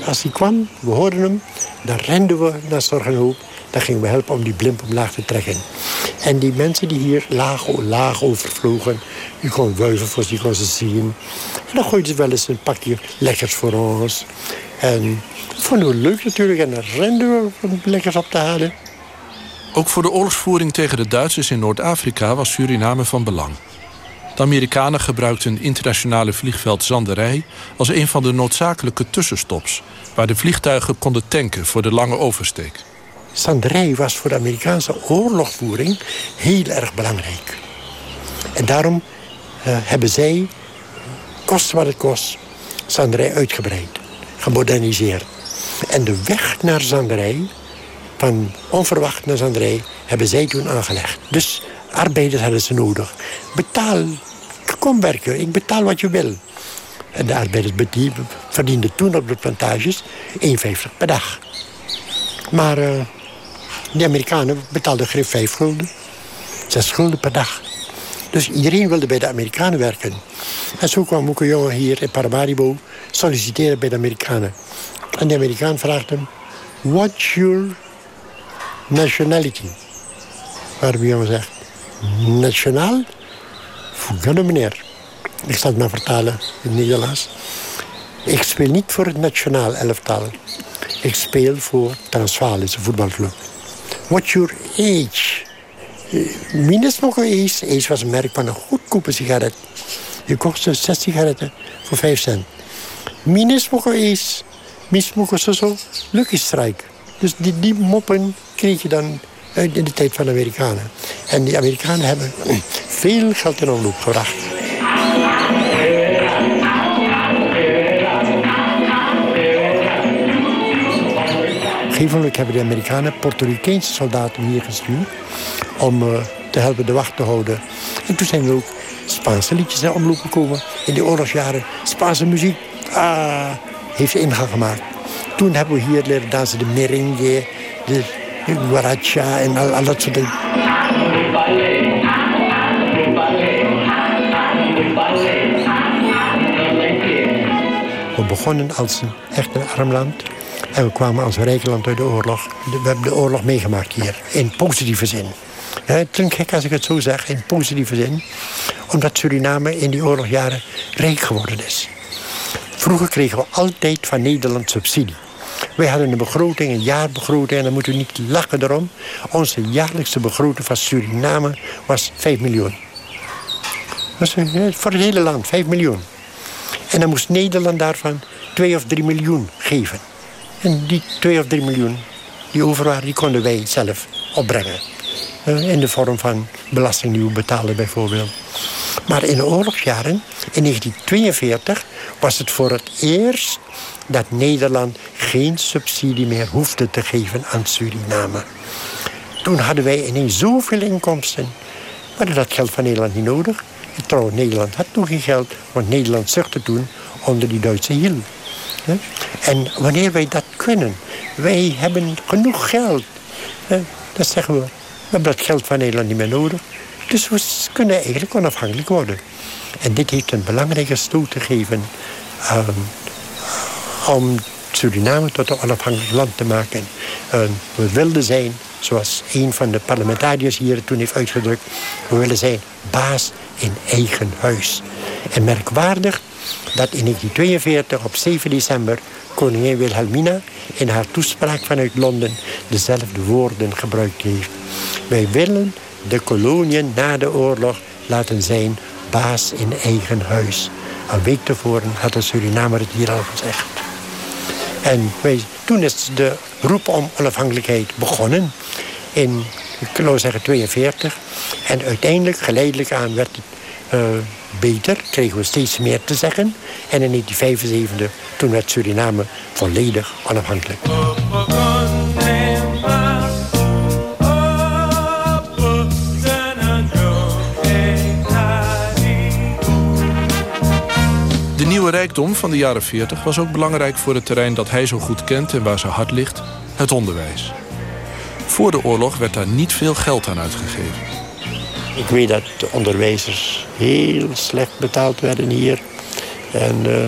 [SPEAKER 19] als hij kwam, we hoorden hem... dan renden we naar Zorgenhoop. Dan gingen we helpen om die blimp omlaag te trekken. En die mensen die hier laag, laag overvlogen... die kon wuiven voor die kon ze zien. En dan gooiden ze wel eens een pakje lekkers voor ons. En vonden we leuk natuurlijk en dan renden we om lekkers op te halen.
[SPEAKER 20] Ook voor de oorlogsvoering tegen de Duitsers in Noord-Afrika was Suriname van belang. De Amerikanen gebruikten internationale vliegveld Zanderij... als een van de noodzakelijke tussenstops... waar de vliegtuigen konden tanken voor de lange oversteek.
[SPEAKER 19] Zanderij was voor de Amerikaanse oorlogvoering heel erg belangrijk. En daarom uh, hebben zij, kost wat het kost, Zanderij uitgebreid, gemoderniseerd. En de weg naar Zanderij, van onverwacht naar Zanderij, hebben zij toen aangelegd. Dus arbeiders hadden ze nodig. Betaal, kom werken, ik betaal wat je wil. En de arbeiders verdienden toen op de plantages 1,50 per dag. Maar uh, de Amerikanen betaalden geen 5 gulden. 6 gulden per dag. Dus iedereen wilde bij de Amerikanen werken. En zo kwam ook een jongen hier in Paramaribo solliciteren bij de Amerikanen. En de Amerikaan vraagt hem... What's your nationality? De jongen zegt... Nationaal? Vergunne meneer. Ik zal het maar vertalen in het Nederlands. Ik speel niet voor het nationaal elftal. Ik speel voor Transvaal, is een voetbalclub. What's your age? Minus nog eens. Ace was een merk van een goedkope sigaret. Je kocht zes sigaretten voor 5 cent. Minus nog eens. Mis zo Lucky Strike. Dus die, die moppen kreeg je dan uit in de tijd van de Amerikanen. En die Amerikanen hebben veel geld in omloop gebracht. Gegevenlijk hebben de Amerikanen Puerto Ricaanse soldaten hier gestuurd... om uh, te helpen de wacht te houden. En toen zijn er ook Spaanse liedjes in omloop gekomen. In de oorlogsjaren Spaanse muziek ah, heeft ingang gemaakt. Toen hebben we hier leren dansen de merengue, de, guaracha en al, dat soort dingen. We begonnen als een echt arm land. En we kwamen als rijk land uit de oorlog. We hebben de oorlog meegemaakt hier, in positieve zin. het klinkt gek als ik het zo zeg, in positieve zin. Omdat Suriname in die oorlogjaren rijk geworden is. Vroeger kregen we altijd van Nederland subsidie. Wij hadden een begroting, een jaarbegroting, en dan moeten we niet lachen erom. Onze jaarlijkse begroting van Suriname was 5 miljoen. Dat was voor het hele land, 5 miljoen. En dan moest Nederland daarvan 2 of 3 miljoen geven. En die 2 of 3 miljoen die over waren, die konden wij zelf opbrengen. Uh, in de vorm van belasting die we betalen bijvoorbeeld. Maar in de oorlogsjaren, in 1942, was het voor het eerst dat Nederland geen subsidie meer hoefde te geven aan Suriname. Toen hadden wij ineens zoveel inkomsten. We hadden dat geld van Nederland niet nodig. Trouwens, Nederland had toen geen geld, want Nederland zuchtte toen onder die Duitse hiel. En wanneer wij dat kunnen, wij hebben genoeg geld. Dan zeggen we, we hebben dat geld van Nederland niet meer nodig. Dus we kunnen eigenlijk onafhankelijk worden. En dit heeft een belangrijke stoot te geven om Suriname tot een onafhankelijk land te maken. we wilden zijn, zoals een van de parlementariërs hier toen heeft uitgedrukt... we willen zijn baas in eigen huis. En merkwaardig dat in 1942 op 7 december koningin Wilhelmina in haar toespraak vanuit Londen dezelfde woorden gebruikt heeft. Wij willen de koloniën na de oorlog laten zijn baas in eigen huis. Een week tevoren had de Surinamer het hier al gezegd. En toen is de roep om onafhankelijkheid begonnen. In, ik kan zeggen, 42. En uiteindelijk, geleidelijk aan, werd het uh, beter. Kregen we steeds meer te zeggen. En in 1975, toen werd Suriname volledig onafhankelijk.
[SPEAKER 20] Nieuwe rijkdom van de jaren 40 was ook belangrijk voor het terrein dat hij zo goed kent en waar zijn hart ligt, het onderwijs. Voor de oorlog werd daar niet veel geld aan uitgegeven.
[SPEAKER 19] Ik weet dat de onderwijzers heel slecht betaald werden hier. En uh,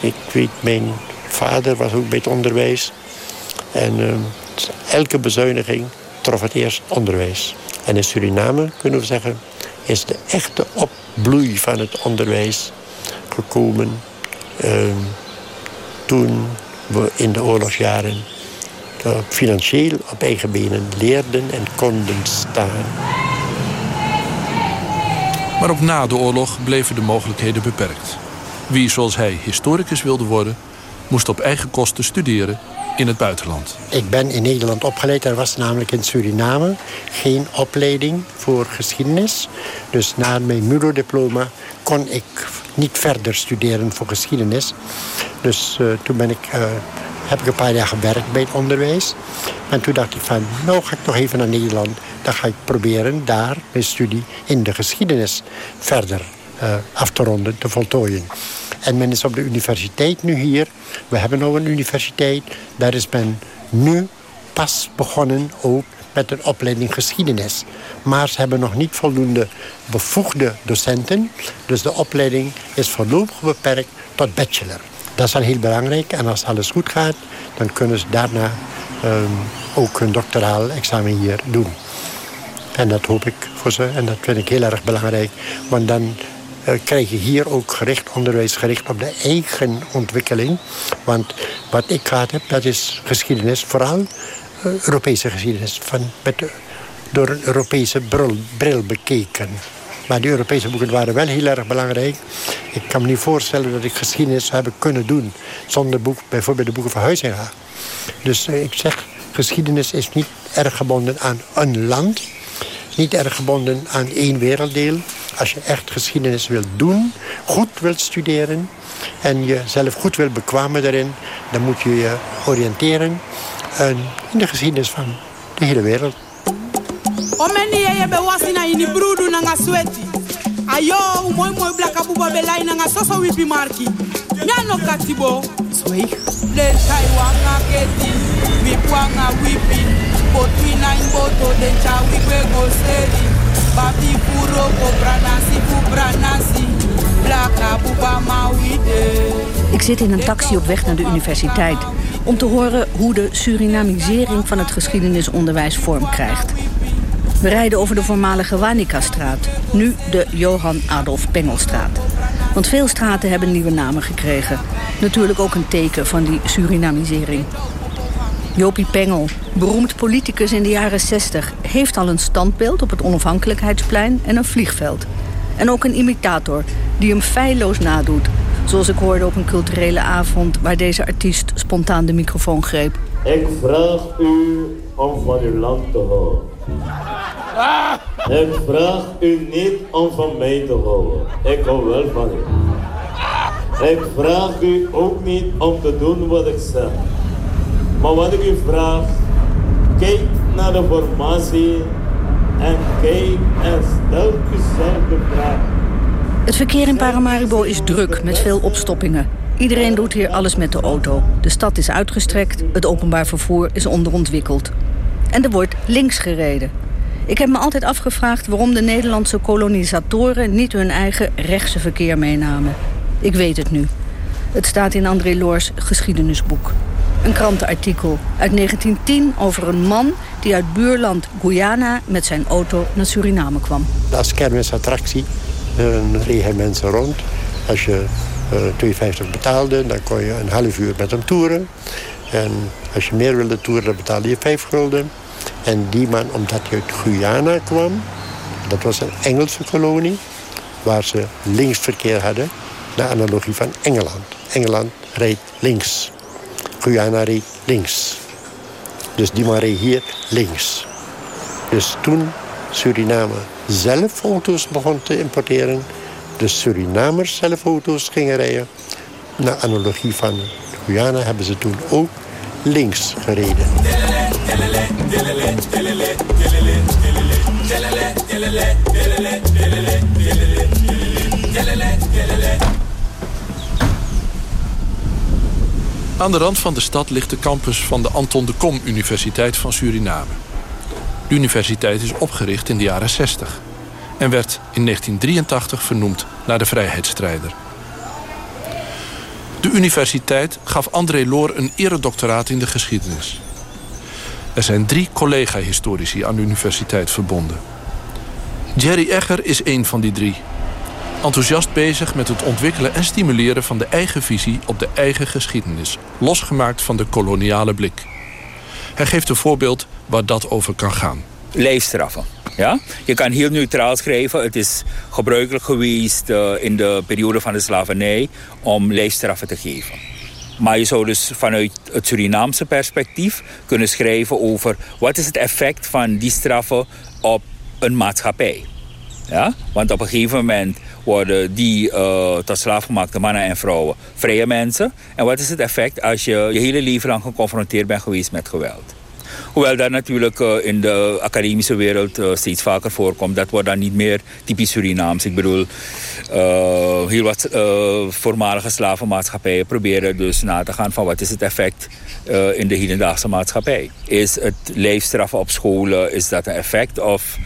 [SPEAKER 19] ik weet, mijn vader was ook bij het onderwijs. En uh, elke bezuiniging trof het eerst onderwijs. En in Suriname, kunnen we zeggen, is de echte opbloei van het onderwijs gekomen... Uh, toen we in de oorlogsjaren financieel op eigen benen leerden en konden staan.
[SPEAKER 20] Maar ook na de oorlog bleven de mogelijkheden beperkt. Wie zoals hij historicus wilde worden... moest op eigen kosten studeren in het buitenland.
[SPEAKER 19] Ik ben in Nederland opgeleid. Er was namelijk in Suriname geen opleiding voor geschiedenis. Dus na mijn MULO-diploma kon ik niet verder studeren voor geschiedenis. Dus uh, toen ben ik, uh, heb ik een paar jaar gewerkt bij het onderwijs. En toen dacht ik van, nou ga ik nog even naar Nederland. Dan ga ik proberen daar mijn studie in de geschiedenis verder uh, af te ronden, te voltooien. En men is op de universiteit nu hier. We hebben nog een universiteit. Daar is men nu pas begonnen ook met een opleiding geschiedenis. Maar ze hebben nog niet voldoende bevoegde docenten. Dus de opleiding is voorlopig beperkt tot bachelor. Dat is dan heel belangrijk. En als alles goed gaat, dan kunnen ze daarna um, ook hun doctoraal examen hier doen. En dat hoop ik voor ze. En dat vind ik heel erg belangrijk. Want dan krijg je hier ook gericht onderwijs gericht op de eigen ontwikkeling. Want wat ik gehad heb, dat is geschiedenis. Vooral uh, Europese geschiedenis. Van, met, door een Europese bril, bekeken. Maar die Europese boeken waren wel heel erg belangrijk. Ik kan me niet voorstellen dat ik geschiedenis zou hebben kunnen doen... zonder boek, bijvoorbeeld de boeken van Huizinga. Dus uh, ik zeg, geschiedenis is niet erg gebonden aan een land... niet erg gebonden aan één werelddeel. Als je echt geschiedenis wilt doen, goed wilt studeren... en jezelf goed wilt bekwamen daarin... dan moet je je oriënteren in de geschiedenis van de hele wereld.
[SPEAKER 21] omeni yeye be wasi na ini brudu na nga sweti. Ayo umoi moi blaka buba belai na nga soso wipi marki. Nyano katibo. Swei le tai wanga keti wipwanga wipi. Botwi na imboto de cha wikwe puro blaka buba mawide
[SPEAKER 22] Ik zit in een taxi op weg naar de universiteit om te horen hoe de Surinamisering van het geschiedenisonderwijs vorm krijgt. We rijden over de voormalige Wanika-straat, nu de Johan Adolf Pengelstraat. Want veel straten hebben nieuwe namen gekregen. Natuurlijk ook een teken van die Surinamisering. Jopie Pengel, beroemd politicus in de jaren 60... heeft al een standbeeld op het onafhankelijkheidsplein en een vliegveld. En ook een imitator die hem feilloos nadoet. Zoals ik hoorde op een culturele avond... waar deze artiest spontaan de microfoon greep.
[SPEAKER 23] Ik vraag u om van uw land te houden. Ik vraag u niet om van mij te houden. Ik hou wel van u. Ik vraag u ook niet om te doen wat ik zeg. Maar wat ik u vraag, kijk naar de formatie en kijk en stel uzelf de vraag.
[SPEAKER 22] Het verkeer in Paramaribo is druk met veel opstoppingen. Iedereen doet hier alles met de auto. De stad is uitgestrekt, het openbaar vervoer is onderontwikkeld. En er wordt links gereden. Ik heb me altijd afgevraagd waarom de Nederlandse kolonisatoren... niet hun eigen rechtse verkeer meenamen. Ik weet het nu. Het staat in André Loors geschiedenisboek. Een krantenartikel uit 1910 over een man die uit buurland Guyana met zijn auto naar Suriname kwam.
[SPEAKER 19] Als kermisattractie dan reden mensen rond. Als je uh, 2,50 betaalde, dan kon je een half uur met hem toeren. En als je meer wilde toeren, dan betaalde je 5 gulden. En die man, omdat hij uit Guyana kwam... dat was een Engelse kolonie... waar ze linksverkeer hadden... naar analogie van Engeland. Engeland reed links. Guyana reed links. Dus die man reed hier links. Dus toen Suriname zelf auto's begon te importeren... de Surinamers zelf auto's gingen rijden... naar analogie van Guyana hebben ze toen ook links gereden.
[SPEAKER 20] Aan de rand van de stad ligt de campus van de Anton de Kom Universiteit van Suriname. De universiteit is opgericht in de jaren 60 en werd in 1983 vernoemd naar de vrijheidsstrijder. De universiteit gaf André Loor een eredoctoraat in de geschiedenis. Er zijn drie collega-historici aan de universiteit verbonden. Jerry Egger is één van die drie. Enthousiast bezig met het ontwikkelen en stimuleren van de eigen visie op de eigen geschiedenis, losgemaakt van de koloniale blik. Hij geeft een voorbeeld waar dat over kan gaan.
[SPEAKER 24] Leefstraffen. Ja? Je kan heel neutraal schrijven. Het is gebruikelijk geweest uh, in de periode van de slavernij om leefstraffen te geven. Maar je zou dus vanuit het Surinaamse perspectief kunnen schrijven over wat is het effect van die straffen op een maatschappij. Ja? Want op een gegeven moment worden die uh, tot slaafgemaakte mannen en vrouwen vrije mensen. En wat is het effect als je je hele leven lang geconfronteerd bent geweest met geweld? Hoewel dat natuurlijk uh, in de academische wereld uh, steeds vaker voorkomt. Dat wordt dan niet meer typisch Surinaams. Ik bedoel, uh, heel wat voormalige slavenmaatschappijen proberen dus na te gaan van wat is het effect in de hedendaagse maatschappij. Is het leefstraffen op scholen, is dat een effect? Of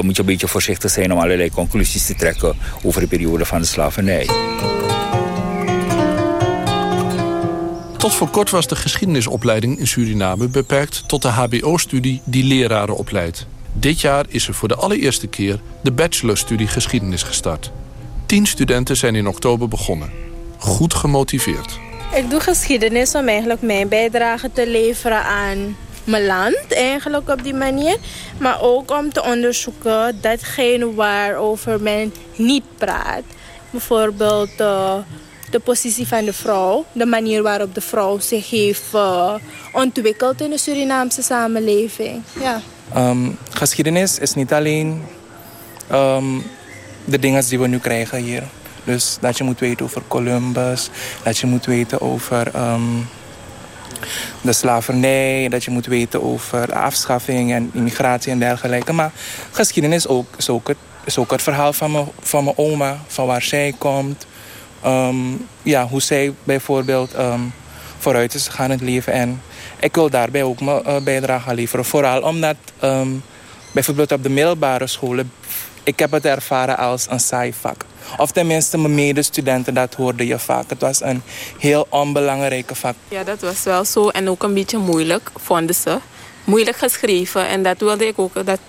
[SPEAKER 24] moet je een beetje voorzichtig zijn om allerlei conclusies te trekken over de periode van de slavernij?
[SPEAKER 20] Tot voor kort was de geschiedenisopleiding in Suriname beperkt tot de hbo-studie die leraren opleidt. Dit jaar is er voor de allereerste keer de bachelorstudie geschiedenis gestart. Tien studenten zijn in oktober begonnen. Goed gemotiveerd.
[SPEAKER 25] Ik doe geschiedenis om eigenlijk mijn bijdrage te leveren aan mijn land, eigenlijk op die manier. Maar ook om te onderzoeken datgene waarover men niet praat. Bijvoorbeeld... Uh, de positie van de vrouw. De manier waarop de vrouw zich heeft uh, ontwikkeld in de Surinaamse samenleving. Ja.
[SPEAKER 26] Um, geschiedenis is niet alleen um, de dingen die we nu krijgen hier. Dus dat je moet weten over Columbus, dat je moet weten over um, de slavernij, dat je moet weten over afschaffing en immigratie en dergelijke. Maar geschiedenis ook, is, ook het, verhaal van mijn oma, van waar zij komt, um, ja, hoe zij bijvoorbeeld um, vooruit is gegaan in het leven. En ik wil daarbij ook mijn uh, bijdrage leveren. Vooral omdat um, bijvoorbeeld op de middelbare scholen... ik heb het ervaren als een saai vak. Of tenminste, mijn medestudenten, dat hoorde je vaak. Het was een heel onbelangrijke vak.
[SPEAKER 25] Ja, dat was wel zo. En ook een beetje moeilijk, vonden ze. Moeilijk geschreven. En dat wilde ik ook... Dat,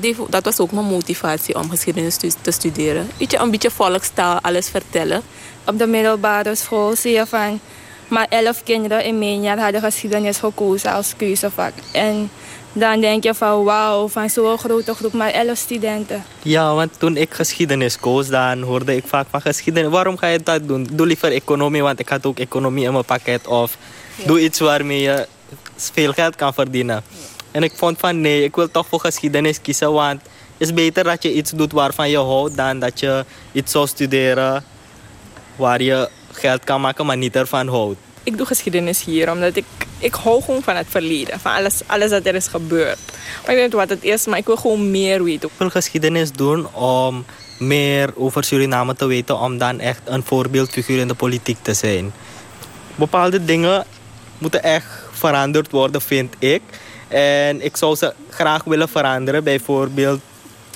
[SPEAKER 25] dat, heeft, dat was ook mijn motivatie om geschiedenis te studeren. Weet je, een beetje volkstaal, alles vertellen.
[SPEAKER 27] Op de middelbare school zie je van... maar elf kinderen in mijn jaar hadden geschiedenis gekozen als keuzevak. En dan denk je van wauw, van zo'n grote groep, maar elf studenten.
[SPEAKER 28] Ja, want toen ik geschiedenis koos, dan hoorde ik vaak van geschiedenis. Waarom ga je dat doen? Doe liever economie, want ik had ook economie in mijn pakket. Of doe iets waarmee je veel geld kan verdienen. En ik vond van nee, ik wil toch voor geschiedenis kiezen. Want het is beter dat je iets doet waarvan je houdt dan dat je iets zou studeren waar je geld kan maken, maar niet ervan houdt.
[SPEAKER 25] Ik doe geschiedenis hier omdat ik, ik hou gewoon van het verleden. Van alles, alles dat er is gebeurd. Maar ik weet niet wat het is, maar ik wil gewoon meer weten.
[SPEAKER 28] Ik wil geschiedenis doen om meer over Suriname te weten. Om dan echt een voorbeeldfiguur in de politiek te zijn. Bepaalde dingen moeten echt veranderd worden, vind ik. En ik zou ze graag willen veranderen. Bijvoorbeeld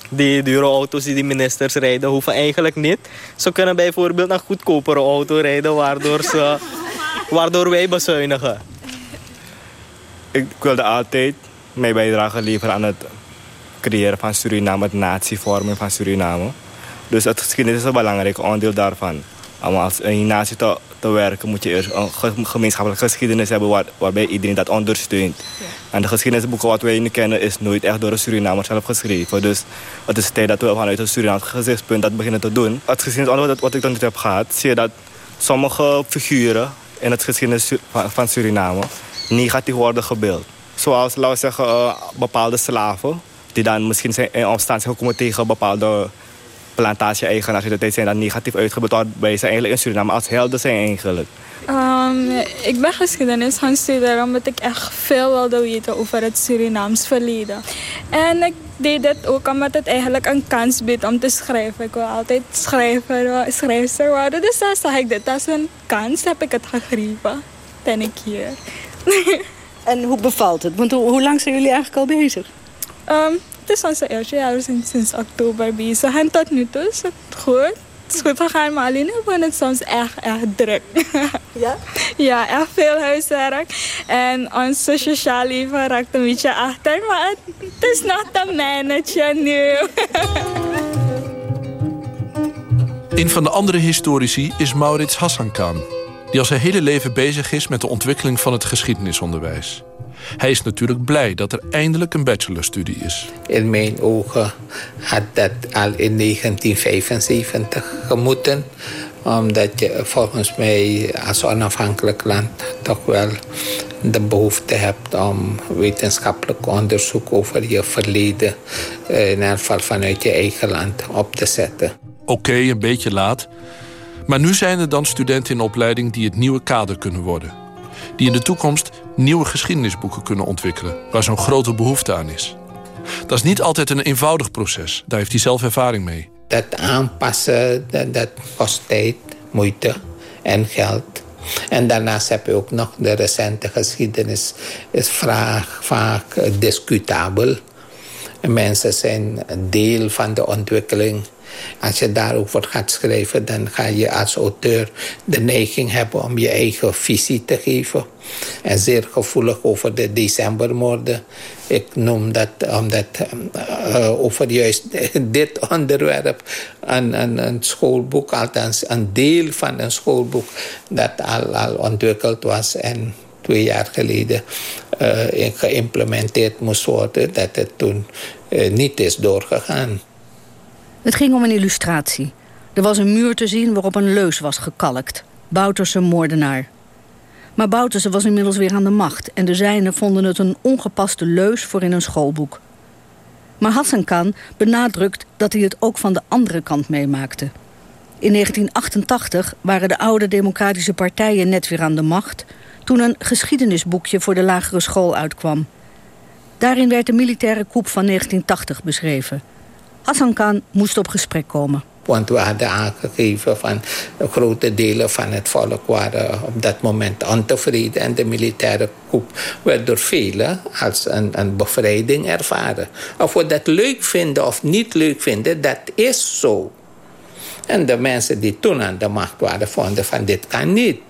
[SPEAKER 28] die dure auto's die de ministers rijden, hoeven eigenlijk niet. Ze kunnen bijvoorbeeld een goedkopere auto rijden, waardoor, ze, waardoor wij bezuinigen.
[SPEAKER 29] Ik wilde altijd mijn bijdrage leveren aan het creëren van Suriname, het natievormen van Suriname. Dus het geschiedenis is een belangrijk onderdeel daarvan. Om als een natie te te werken moet je eerst een gemeenschappelijke geschiedenis hebben waar, waarbij iedereen dat ondersteunt. En de geschiedenisboeken wat wij nu kennen is nooit echt door een Surinamer zelf geschreven. Dus het is tijd dat we vanuit een Surinaams gezichtspunt dat beginnen te doen. Het geschiedenisonderwijs wat ik dan niet heb gehad, zie je dat sommige figuren in het geschiedenis van Suriname negatief worden gebeeld. Zoals, laten we zeggen, uh, bepaalde slaven die dan misschien zijn in opstand zijn gekomen tegen bepaalde de tijd zijn dat negatief uitgebeeld. Waarbij ze eigenlijk in Suriname als helden zijn eigenlijk.
[SPEAKER 27] Um, ik ben geschiedenis gaan studeren omdat ik echt veel wilde weten over het Surinaams verleden. En ik deed dit ook omdat het eigenlijk een kans biedt om te schrijven. Ik wil altijd schrijver, schrijfster worden. Dus dan zag ik dit als een kans, heb ik het gegrepen. Ben ik hier.
[SPEAKER 22] en hoe bevalt het? Want hoe, hoe lang zijn jullie eigenlijk al bezig?
[SPEAKER 27] Um, het is onze eerste jaar, we zijn sinds oktober bezig. En tot nu toe is het goed. Het is goed gegaan, maar alleen hebben het soms echt, echt druk.
[SPEAKER 22] Ja?
[SPEAKER 27] Ja, echt veel huiswerk. En ons sociaal leven raakt een beetje achter, maar het, is nog te managen nu.
[SPEAKER 20] Een van de andere historici is Maurits Hassankan... die al zijn hele leven bezig is met de ontwikkeling van het geschiedenisonderwijs. Hij is natuurlijk blij dat er eindelijk een bachelorstudie is.
[SPEAKER 30] In mijn ogen had dat al in 1975 gemoeten omdat je volgens mij als onafhankelijk land toch wel de behoefte hebt om wetenschappelijk onderzoek over je verleden, eh, in elk geval vanuit je eigen land, op te zetten.
[SPEAKER 20] Oké, een beetje laat. Maar nu zijn er dan studenten in opleiding die het nieuwe kader kunnen worden. die in de toekomst nieuwe geschiedenisboeken kunnen ontwikkelen... waar zo'n grote behoefte aan is. Dat is niet altijd een eenvoudig proces. Daar heeft hij zelf ervaring mee.
[SPEAKER 30] Dat aanpassen, dat, kost tijd, moeite en geld. En daarnaast heb je ook nog de recente geschiedenis. is vaak discutabel. Mensen zijn deel van de ontwikkeling. Als je daarover gaat schrijven, dan ga je als auteur de neiging hebben om je eigen visie te geven. En zeer gevoelig over de decembermoorden. Ik noem dat omdat uh, over juist dit onderwerp een, een, een, schoolboek, althans een deel van een schoolboek, dat al, al ontwikkeld was en twee jaar geleden uh, geïmplementeerd moest worden, dat het toen uh, niet is doorgegaan.
[SPEAKER 22] Het ging om een illustratie. Er was een muur te zien waarop een leus was gekalkt. Bouterse moordenaar. Maar Bouterse was inmiddels weer aan de macht... en de zijnen vonden het een ongepaste leus voor in een schoolboek. Maar Hassan Khan benadrukt dat hij het ook van de andere kant meemaakte. In 1988 waren de oude democratische partijen net weer aan de macht... toen een geschiedenisboekje voor de lagere school uitkwam. Daarin werd de militaire coup van 1980 beschreven... Hassan Khan moest op gesprek komen.
[SPEAKER 30] Want we hadden aangegeven van grote delen van het volk waren op dat moment ontevreden. En de militaire coup werd door velen als een, een bevrijding ervaren. Of we dat leuk vinden of niet leuk vinden, dat is zo. En de mensen die toen aan de macht waren, vonden van dit kan niet.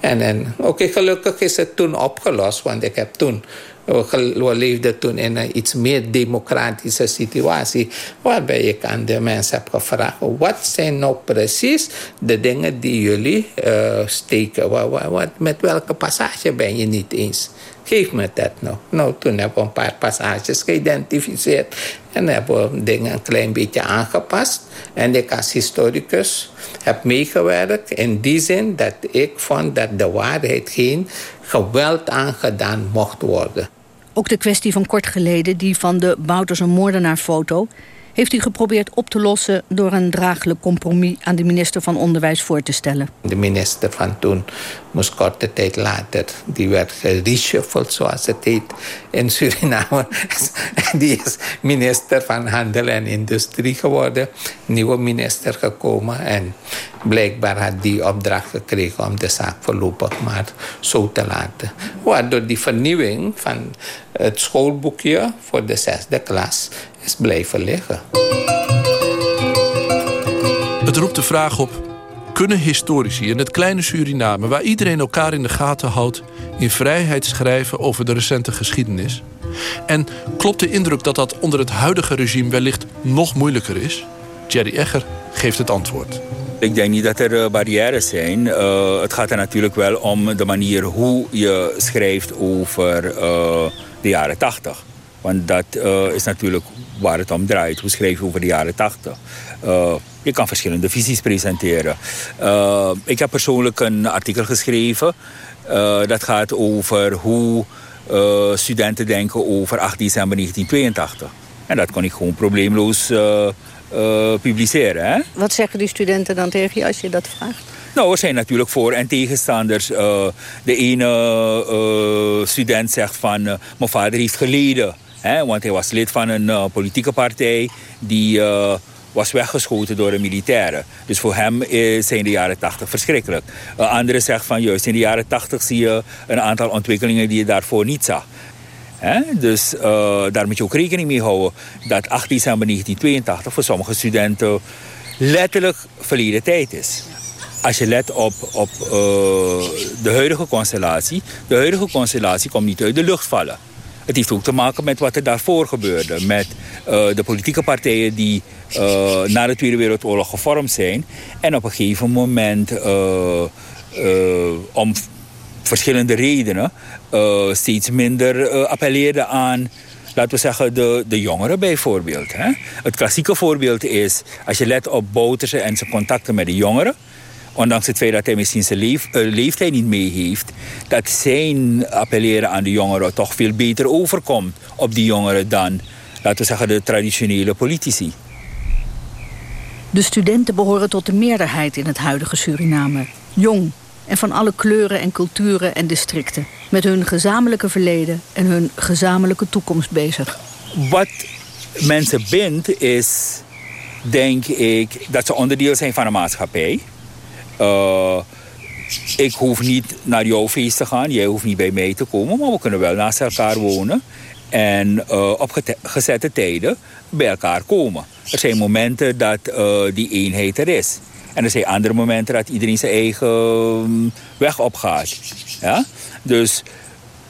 [SPEAKER 30] En, en oké, gelukkig is het toen opgelost, want ik heb toen we leefden toen in een iets meer democratische situatie. Waarbij ik aan de mensen heb gevraagd: wat zijn nou precies de dingen die jullie uh, steken? Wat, wat, met welke passage ben je niet eens? Geef me dat nou. Nou, toen hebben we een paar passages geïdentificeerd. En hebben we dingen een klein beetje aangepast. En ik als historicus heb meegewerkt in die zin dat ik vond dat de waarheid geen geweld aangedaan mocht worden.
[SPEAKER 22] Ook de kwestie van kort geleden, die van de Bouters een moordenaar foto heeft u geprobeerd op te lossen door een draaglijk compromis aan de minister van Onderwijs voor te stellen.
[SPEAKER 30] De minister van toen moest korte tijd later, die werd gereshuffled zoals het heet in Suriname. Die is minister van Handel en Industrie geworden, nieuwe minister gekomen en blijkbaar had die opdracht gekregen om de zaak voorlopig maar zo te laten. Waardoor die vernieuwing van het schoolboekje voor de zesde klas is blijven liggen.
[SPEAKER 20] Het roept de vraag op... kunnen historici in het kleine Suriname... waar iedereen elkaar in de gaten houdt... in vrijheid schrijven over de recente geschiedenis? En klopt de indruk dat dat onder het huidige regime... wellicht nog moeilijker is? Jerry Egger geeft het antwoord.
[SPEAKER 24] Ik denk niet dat er uh, barrières zijn. Uh, het gaat er natuurlijk wel om de manier hoe je schrijft over uh, de jaren 80. Want dat is natuurlijk waar het om draait. We schrijven over de jaren 80. je kan verschillende visies presenteren. ik heb persoonlijk een artikel geschreven. dat gaat over hoe studenten denken over 8 december 1982. En dat kon ik gewoon probleemloos uh, publiceren. Hè?
[SPEAKER 22] Wat zeggen die studenten dan tegen je als je dat vraagt?
[SPEAKER 24] Nou, er zijn natuurlijk voor- en tegenstanders. Uh, de ene uh, student zegt van... mijn vader heeft geleden. Hè, want hij was lid van een politieke partij... die was weggeschoten door de militairen. Dus voor hem zijn de jaren 80 verschrikkelijk. Een andere zegt van juist in de jaren 80 zie je een aantal ontwikkelingen die je daarvoor niet zag. Dus uh, daar moet je ook rekening mee houden dat 8 december 1982 voor sommige studenten letterlijk verleden tijd is. Als je let op, op uh, de huidige constellatie. De huidige constellatie komt niet uit de lucht vallen. Het heeft ook te maken met wat er daarvoor gebeurde. Met uh, de politieke partijen die na de Tweede Wereldoorlog gevormd zijn. En op een gegeven moment om verschillende redenen uh, steeds minder uh, appelleerde aan, laten we zeggen, de, de jongeren bijvoorbeeld. Hè? Het klassieke voorbeeld is, als je let op Bouterse en zijn contacten met de jongeren, ondanks het feit dat hij misschien zijn uh, leeftijd niet mee heeft, dat zijn appelleren aan de jongeren toch veel beter overkomt op die jongeren dan, laten we zeggen, de traditionele politici.
[SPEAKER 22] De studenten behoren tot de meerderheid in het huidige Suriname. Jong, En van alle kleuren en culturen en districten. Met hun gezamenlijke verleden en hun gezamenlijke toekomst bezig.
[SPEAKER 24] Wat mensen bindt is, denk ik, dat ze onderdeel zijn van een maatschappij. Uh, ik hoef niet naar jouw feest te gaan, jij hoeft niet bij mij te komen, maar we kunnen wel naast elkaar wonen. En uh, op gezette tijden bij elkaar komen. Er zijn momenten dat uh, die eenheid er is. En er zijn andere momenten dat iedereen zijn eigen um, weg opgaat. Ja? Dus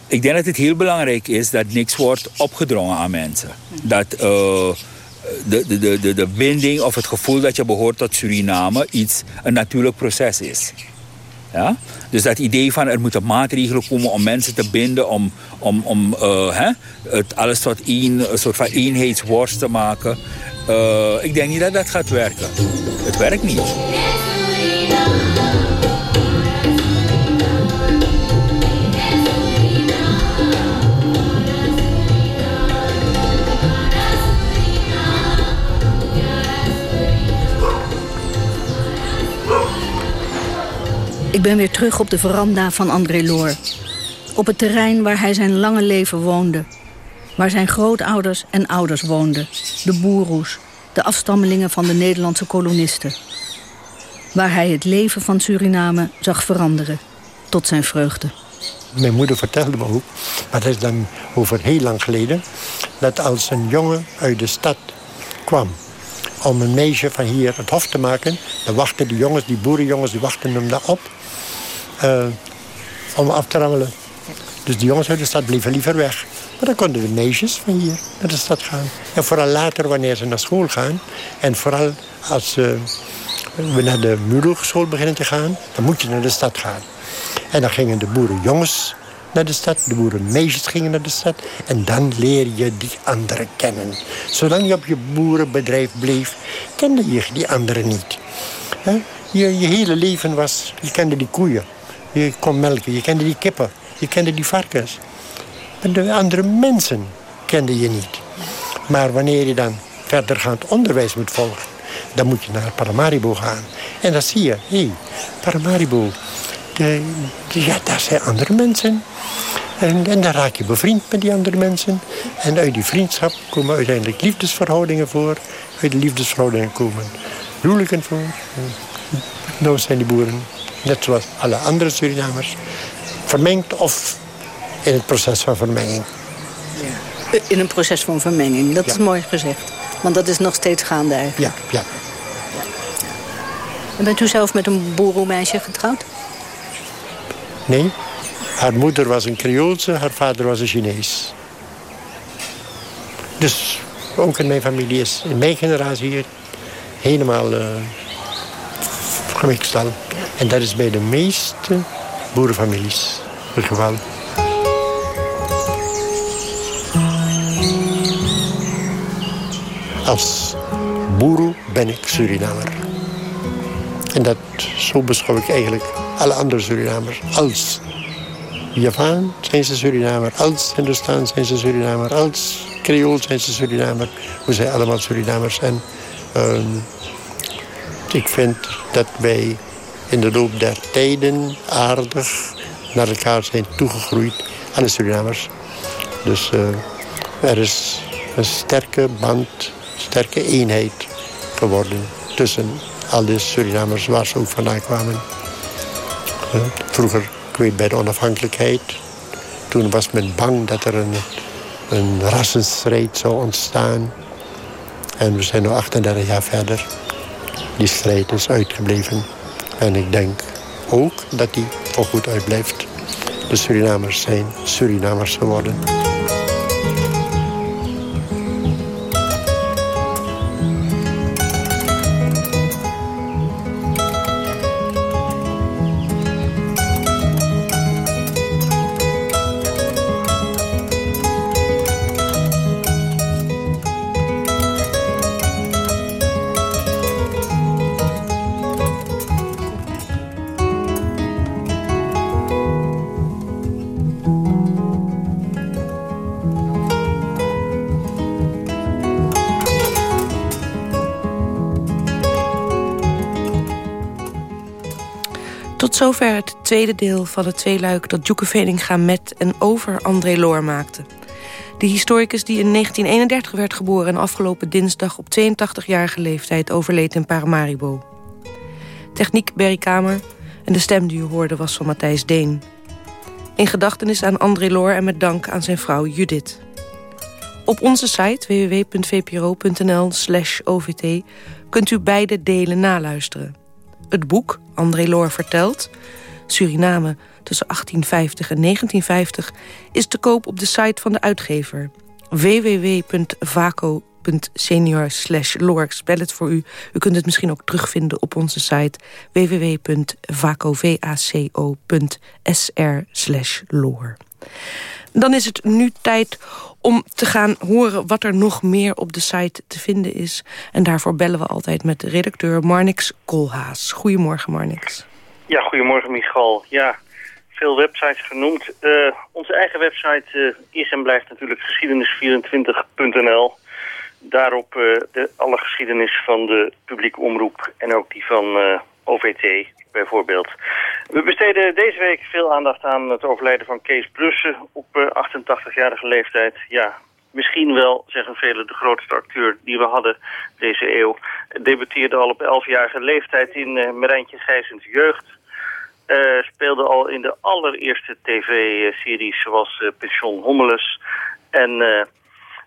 [SPEAKER 24] ik denk dat het heel belangrijk is dat niks wordt opgedrongen aan mensen. Dat uh, de, de, de, de binding of het gevoel dat je behoort tot Suriname iets, een natuurlijk proces is. Ja? Dus dat idee van er moeten maatregelen komen om mensen te binden, om, om, om uh, hè, het alles tot één, een soort van eenheidsworst te maken. Uh, ik denk niet dat dat gaat werken. Het werkt niet.
[SPEAKER 22] Ik ben weer terug op de veranda van André Loor. Op het terrein waar hij zijn lange leven woonde. Waar zijn grootouders en ouders woonden. De boeroes, de afstammelingen van de Nederlandse kolonisten. Waar hij het leven van Suriname zag veranderen. Tot zijn vreugde.
[SPEAKER 19] Mijn moeder vertelde me ook, maar dat is dan over heel lang geleden... dat als een jongen uit de stad kwam om een meisje van hier het hof te maken... dan wachten die jongens, die boerenjongens, die wachten hem daar op... Uh, om af te rammelen. Dus die jongens uit de stad bleven liever weg. Maar dan konden de meisjes van hier naar de stad gaan. En vooral later, wanneer ze naar school gaan... en vooral als uh, we naar de Mulogschool beginnen te gaan... dan moet je naar de stad gaan. En dan gingen de boerenjongens naar de stad. De boerenmeisjes gingen naar de stad. En dan leer je die anderen kennen. Zolang je op je boerenbedrijf bleef, kende je die anderen niet. Je, je hele leven was, je kende die koeien. Je kon melken, je kende die kippen, je kende die varkens. De andere mensen kende je niet. Maar wanneer je dan verdergaand onderwijs moet volgen... dan moet je naar Paramaribo gaan. En dan zie je, hé, hey, Paramaribo... De, ja, daar zijn andere mensen. En, en dan raak je bevriend met die andere mensen. En uit die vriendschap komen uiteindelijk liefdesverhoudingen voor. Uit de liefdesverhoudingen komen huwelijken voor. Nou zijn die boeren, net zoals alle andere Surinamers, vermengd of in het proces van vermenging.
[SPEAKER 22] Ja. In een proces van vermenging, dat is mooi gezegd. Want dat is nog steeds gaande eigenlijk.
[SPEAKER 19] Ja, ja.
[SPEAKER 22] En bent u zelf met een boerenmeisje getrouwd?
[SPEAKER 19] Nee. Haar moeder was een Creoolse, haar vader was een Chinees. Dus ook in mijn familie is, in mijn generatie hier, helemaal uh, al. En dat is bij de meeste boerenfamilies het geval. Als boeroe ben ik Surinamer. En dat, zo beschouw ik eigenlijk alle andere Surinamers. Als Javaan zijn ze Surinamer. Als Hindustan zijn ze Surinamer. Als Creool zijn ze Surinamer. We zijn allemaal Surinamers. En uh, ik vind dat wij in de loop der tijden aardig naar elkaar zijn toegegroeid. Alle Surinamers. Dus uh, er is een sterke band, sterke eenheid geworden tussen al die Surinamers waar ze ook vandaan kwamen. Uh, vroeger, ik bij de onafhankelijkheid, toen was men bang dat er een, een rassenstrijd zou ontstaan. En we zijn nu 38 jaar verder. Die strijd is uitgebleven. En ik denk ook dat die goed uitblijft. De Surinamers zijn Surinamers geworden.
[SPEAKER 11] Het tweede deel van het tweeluik dat Joeke Veninga met en over André Loor maakte. De historicus die in 1931 werd geboren... en afgelopen dinsdag op 82-jarige leeftijd overleed in Paramaribo. Techniek Berry Kamer en de stem die u hoorde was van Matthijs Deen. In gedachtenis aan André Loor en met dank aan zijn vrouw Judith. Op onze site www.vpro.nl OVT kunt u beide delen naluisteren. Het boek André Loor vertelt, Suriname tussen 1850 en 1950... is te koop op de site van de uitgever www.vaco.senior spel het voor u. U kunt het misschien ook terugvinden op onze site www.vaco.sr loor. Dan is het nu tijd om te gaan horen wat er nog meer op de site te vinden is. En daarvoor bellen we altijd met de redacteur Marnix Koolhaas. Goedemorgen Marnix.
[SPEAKER 31] Ja, goedemorgen Michal. Ja, veel websites genoemd. Uh, onze eigen website uh, is en blijft natuurlijk geschiedenis24.nl. Daarop uh, de, alle geschiedenis van de publieke omroep en ook die van OVT bijvoorbeeld. We besteden deze week veel aandacht aan het overlijden van Kees Brussen op 88-jarige leeftijd. Ja, misschien wel, zeggen velen, de grootste acteur die we hadden deze eeuw. Debuteerde al op 11-jarige leeftijd in uh, Marijntje Gijsens jeugd. Uh, speelde al in de allereerste tv-series zoals uh, Pension Hommeles. En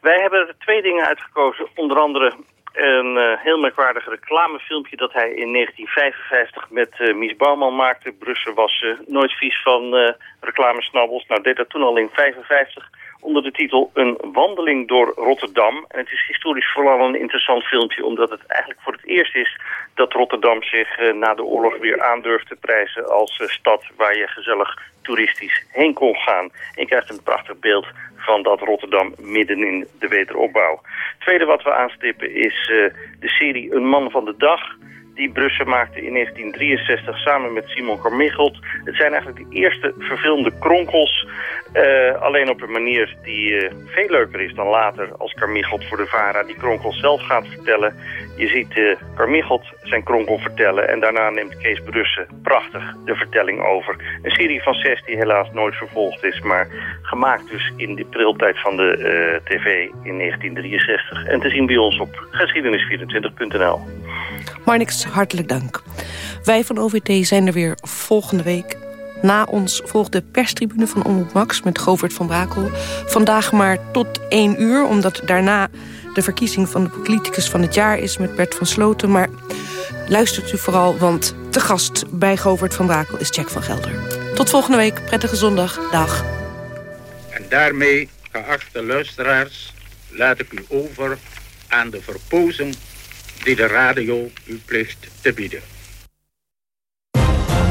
[SPEAKER 31] wij hebben er twee dingen uitgekozen. Onder andere een uh, heel merkwaardig reclamefilmpje dat hij in 1955 met uh, Mies Bouwman maakte. Brussel was uh, nooit vies van reclamesnabbels. Nou, deed dat toen al in 55 onder de titel Een wandeling door Rotterdam. En het is historisch vooral een interessant filmpje... omdat het eigenlijk voor het eerst is dat Rotterdam zich na de oorlog weer aandurft te prijzen... als stad waar je gezellig toeristisch heen kon gaan. En je krijgt een prachtig beeld van dat Rotterdam midden in de wederopbouw. Het tweede wat we aanstippen is uh, de serie Een Man van de Dag die Brussel maakte in 1963 samen met Simon Carmichelt. Het zijn eigenlijk de eerste verfilmde kronkels. Uh, alleen op een manier die uh, veel leuker is dan later als Carmichelt voor de VARA die kronkels zelf gaat vertellen. Je ziet uh, Carmichelt zijn kronkel vertellen en daarna neemt Kees Brussen prachtig de vertelling over. Een serie van zes die helaas nooit vervolgd is, maar gemaakt dus in de priltijd van de tv in 1963. En te zien bij ons op geschiedenis24.nl.
[SPEAKER 11] Marnix, hartelijk dank. Wij van OVT zijn er weer volgende week. Na ons volgt de perstribune van Omroep Max met Govert van Brakel. Vandaag maar tot één uur, omdat daarna de verkiezing van de politicus van het jaar is met Bert van Sloten. Maar luistert u vooral, want te gast bij Govert van Brakel is Jack van Gelder. Tot volgende week, prettige zondag, dag.
[SPEAKER 32] En daarmee, geachte luisteraars, laat ik u over aan de verpozen die de radio u plicht te bieden.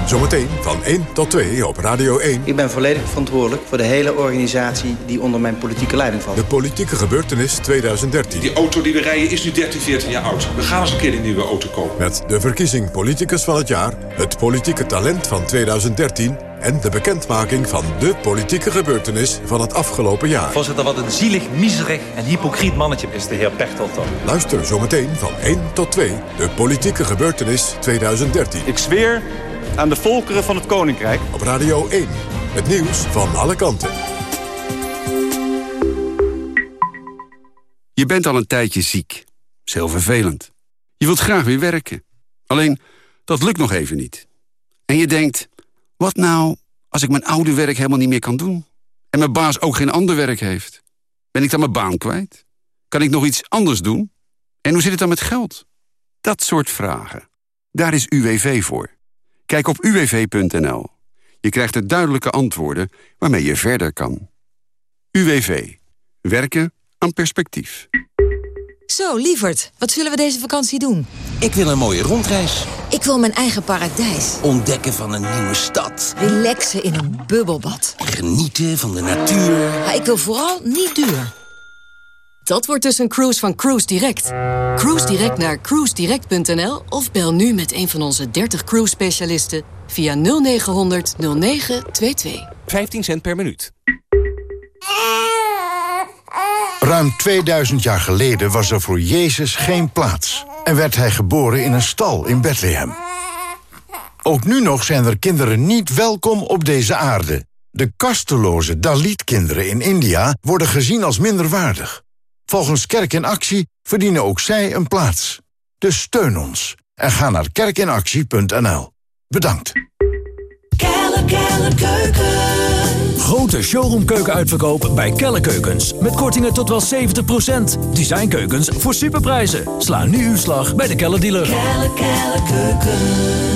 [SPEAKER 33] Zometeen van 1 tot 2 op Radio 1.
[SPEAKER 34] Ik ben volledig verantwoordelijk voor de hele organisatie die onder mijn politieke leiding valt.
[SPEAKER 33] De politieke gebeurtenis 2013.
[SPEAKER 35] Die auto die we rijden is nu 13, 14 jaar oud. We gaan eens een keer een nieuwe auto kopen.
[SPEAKER 33] Met de verkiezing politicus van het jaar, het politieke talent van 2013 en de bekendmaking van de politieke gebeurtenis van het afgelopen jaar.
[SPEAKER 36] Voorzitter, wat een zielig, miserig en hypocriet mannetje is de heer Pechtold dan.
[SPEAKER 33] Luister zometeen van 1 tot 2, de politieke gebeurtenis 2013.
[SPEAKER 37] Ik zweer aan de volkeren van het Koninkrijk.
[SPEAKER 33] Op Radio 1, het nieuws van alle kanten.
[SPEAKER 38] Je bent al een tijdje ziek. Dat is heel vervelend. Je wilt graag weer werken. Alleen, dat lukt nog even niet. En je denkt... Wat nou als ik mijn oude werk helemaal niet meer kan doen? En mijn baas ook geen ander werk heeft? Ben ik dan mijn baan kwijt? Kan ik nog iets anders doen? En hoe zit het dan met geld? Dat soort vragen. Daar is UWV voor. Kijk op uwv.nl. Je krijgt er duidelijke antwoorden waarmee je verder kan. UWV. Werken aan perspectief.
[SPEAKER 39] Zo, lieverd, wat zullen we deze vakantie doen?
[SPEAKER 40] Ik wil een mooie rondreis.
[SPEAKER 39] Ik wil mijn eigen paradijs.
[SPEAKER 40] Ontdekken van een nieuwe stad.
[SPEAKER 39] Relaxen in een bubbelbad.
[SPEAKER 40] Genieten van de natuur.
[SPEAKER 39] Maar ik wil vooral niet duur.
[SPEAKER 41] Dat wordt dus een cruise van Cruise Direct. Cruise Direct naar cruisedirect.nl of bel nu met een van onze 30 cruise specialisten via 0900 0922.
[SPEAKER 40] 15 cent per minuut.
[SPEAKER 42] Ruim 2000 jaar geleden was er voor Jezus geen plaats. En werd hij geboren in een stal in Bethlehem.
[SPEAKER 38] Ook nu nog zijn er kinderen niet welkom op deze aarde. De kasteloze Dalit-kinderen in India worden gezien als minderwaardig. Volgens Kerk in Actie verdienen ook zij een plaats. Dus steun ons en ga naar kerkinactie.nl. Bedankt.
[SPEAKER 43] Kelle, kelle, keuken.
[SPEAKER 9] Grote showroomkeuken uitverkoop bij Kelle Keukens. Met kortingen tot wel 70%. Designkeukens voor superprijzen. Sla nu uw slag bij de Kelle dealer.
[SPEAKER 43] Kelle, kelle, keuken.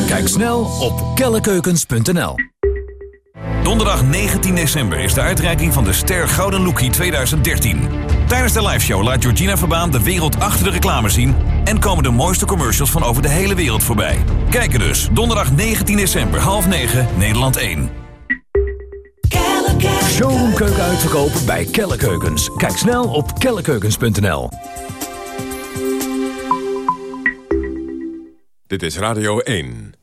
[SPEAKER 9] Kijk snel op kellekeukens.nl.
[SPEAKER 44] Donderdag 19 december is de uitreiking van de Ster Gouden Lookie 2013. Tijdens de liveshow laat Georgina Verbaan de wereld achter de reclame zien... en komen de mooiste commercials van over de hele wereld voorbij. Kijken dus, donderdag 19 december, half 9, Nederland 1.
[SPEAKER 9] Showroomkeuken uitverkoop bij Kelle Keukens. Kijk snel op kellekeukens.nl.
[SPEAKER 33] Dit is Radio 1.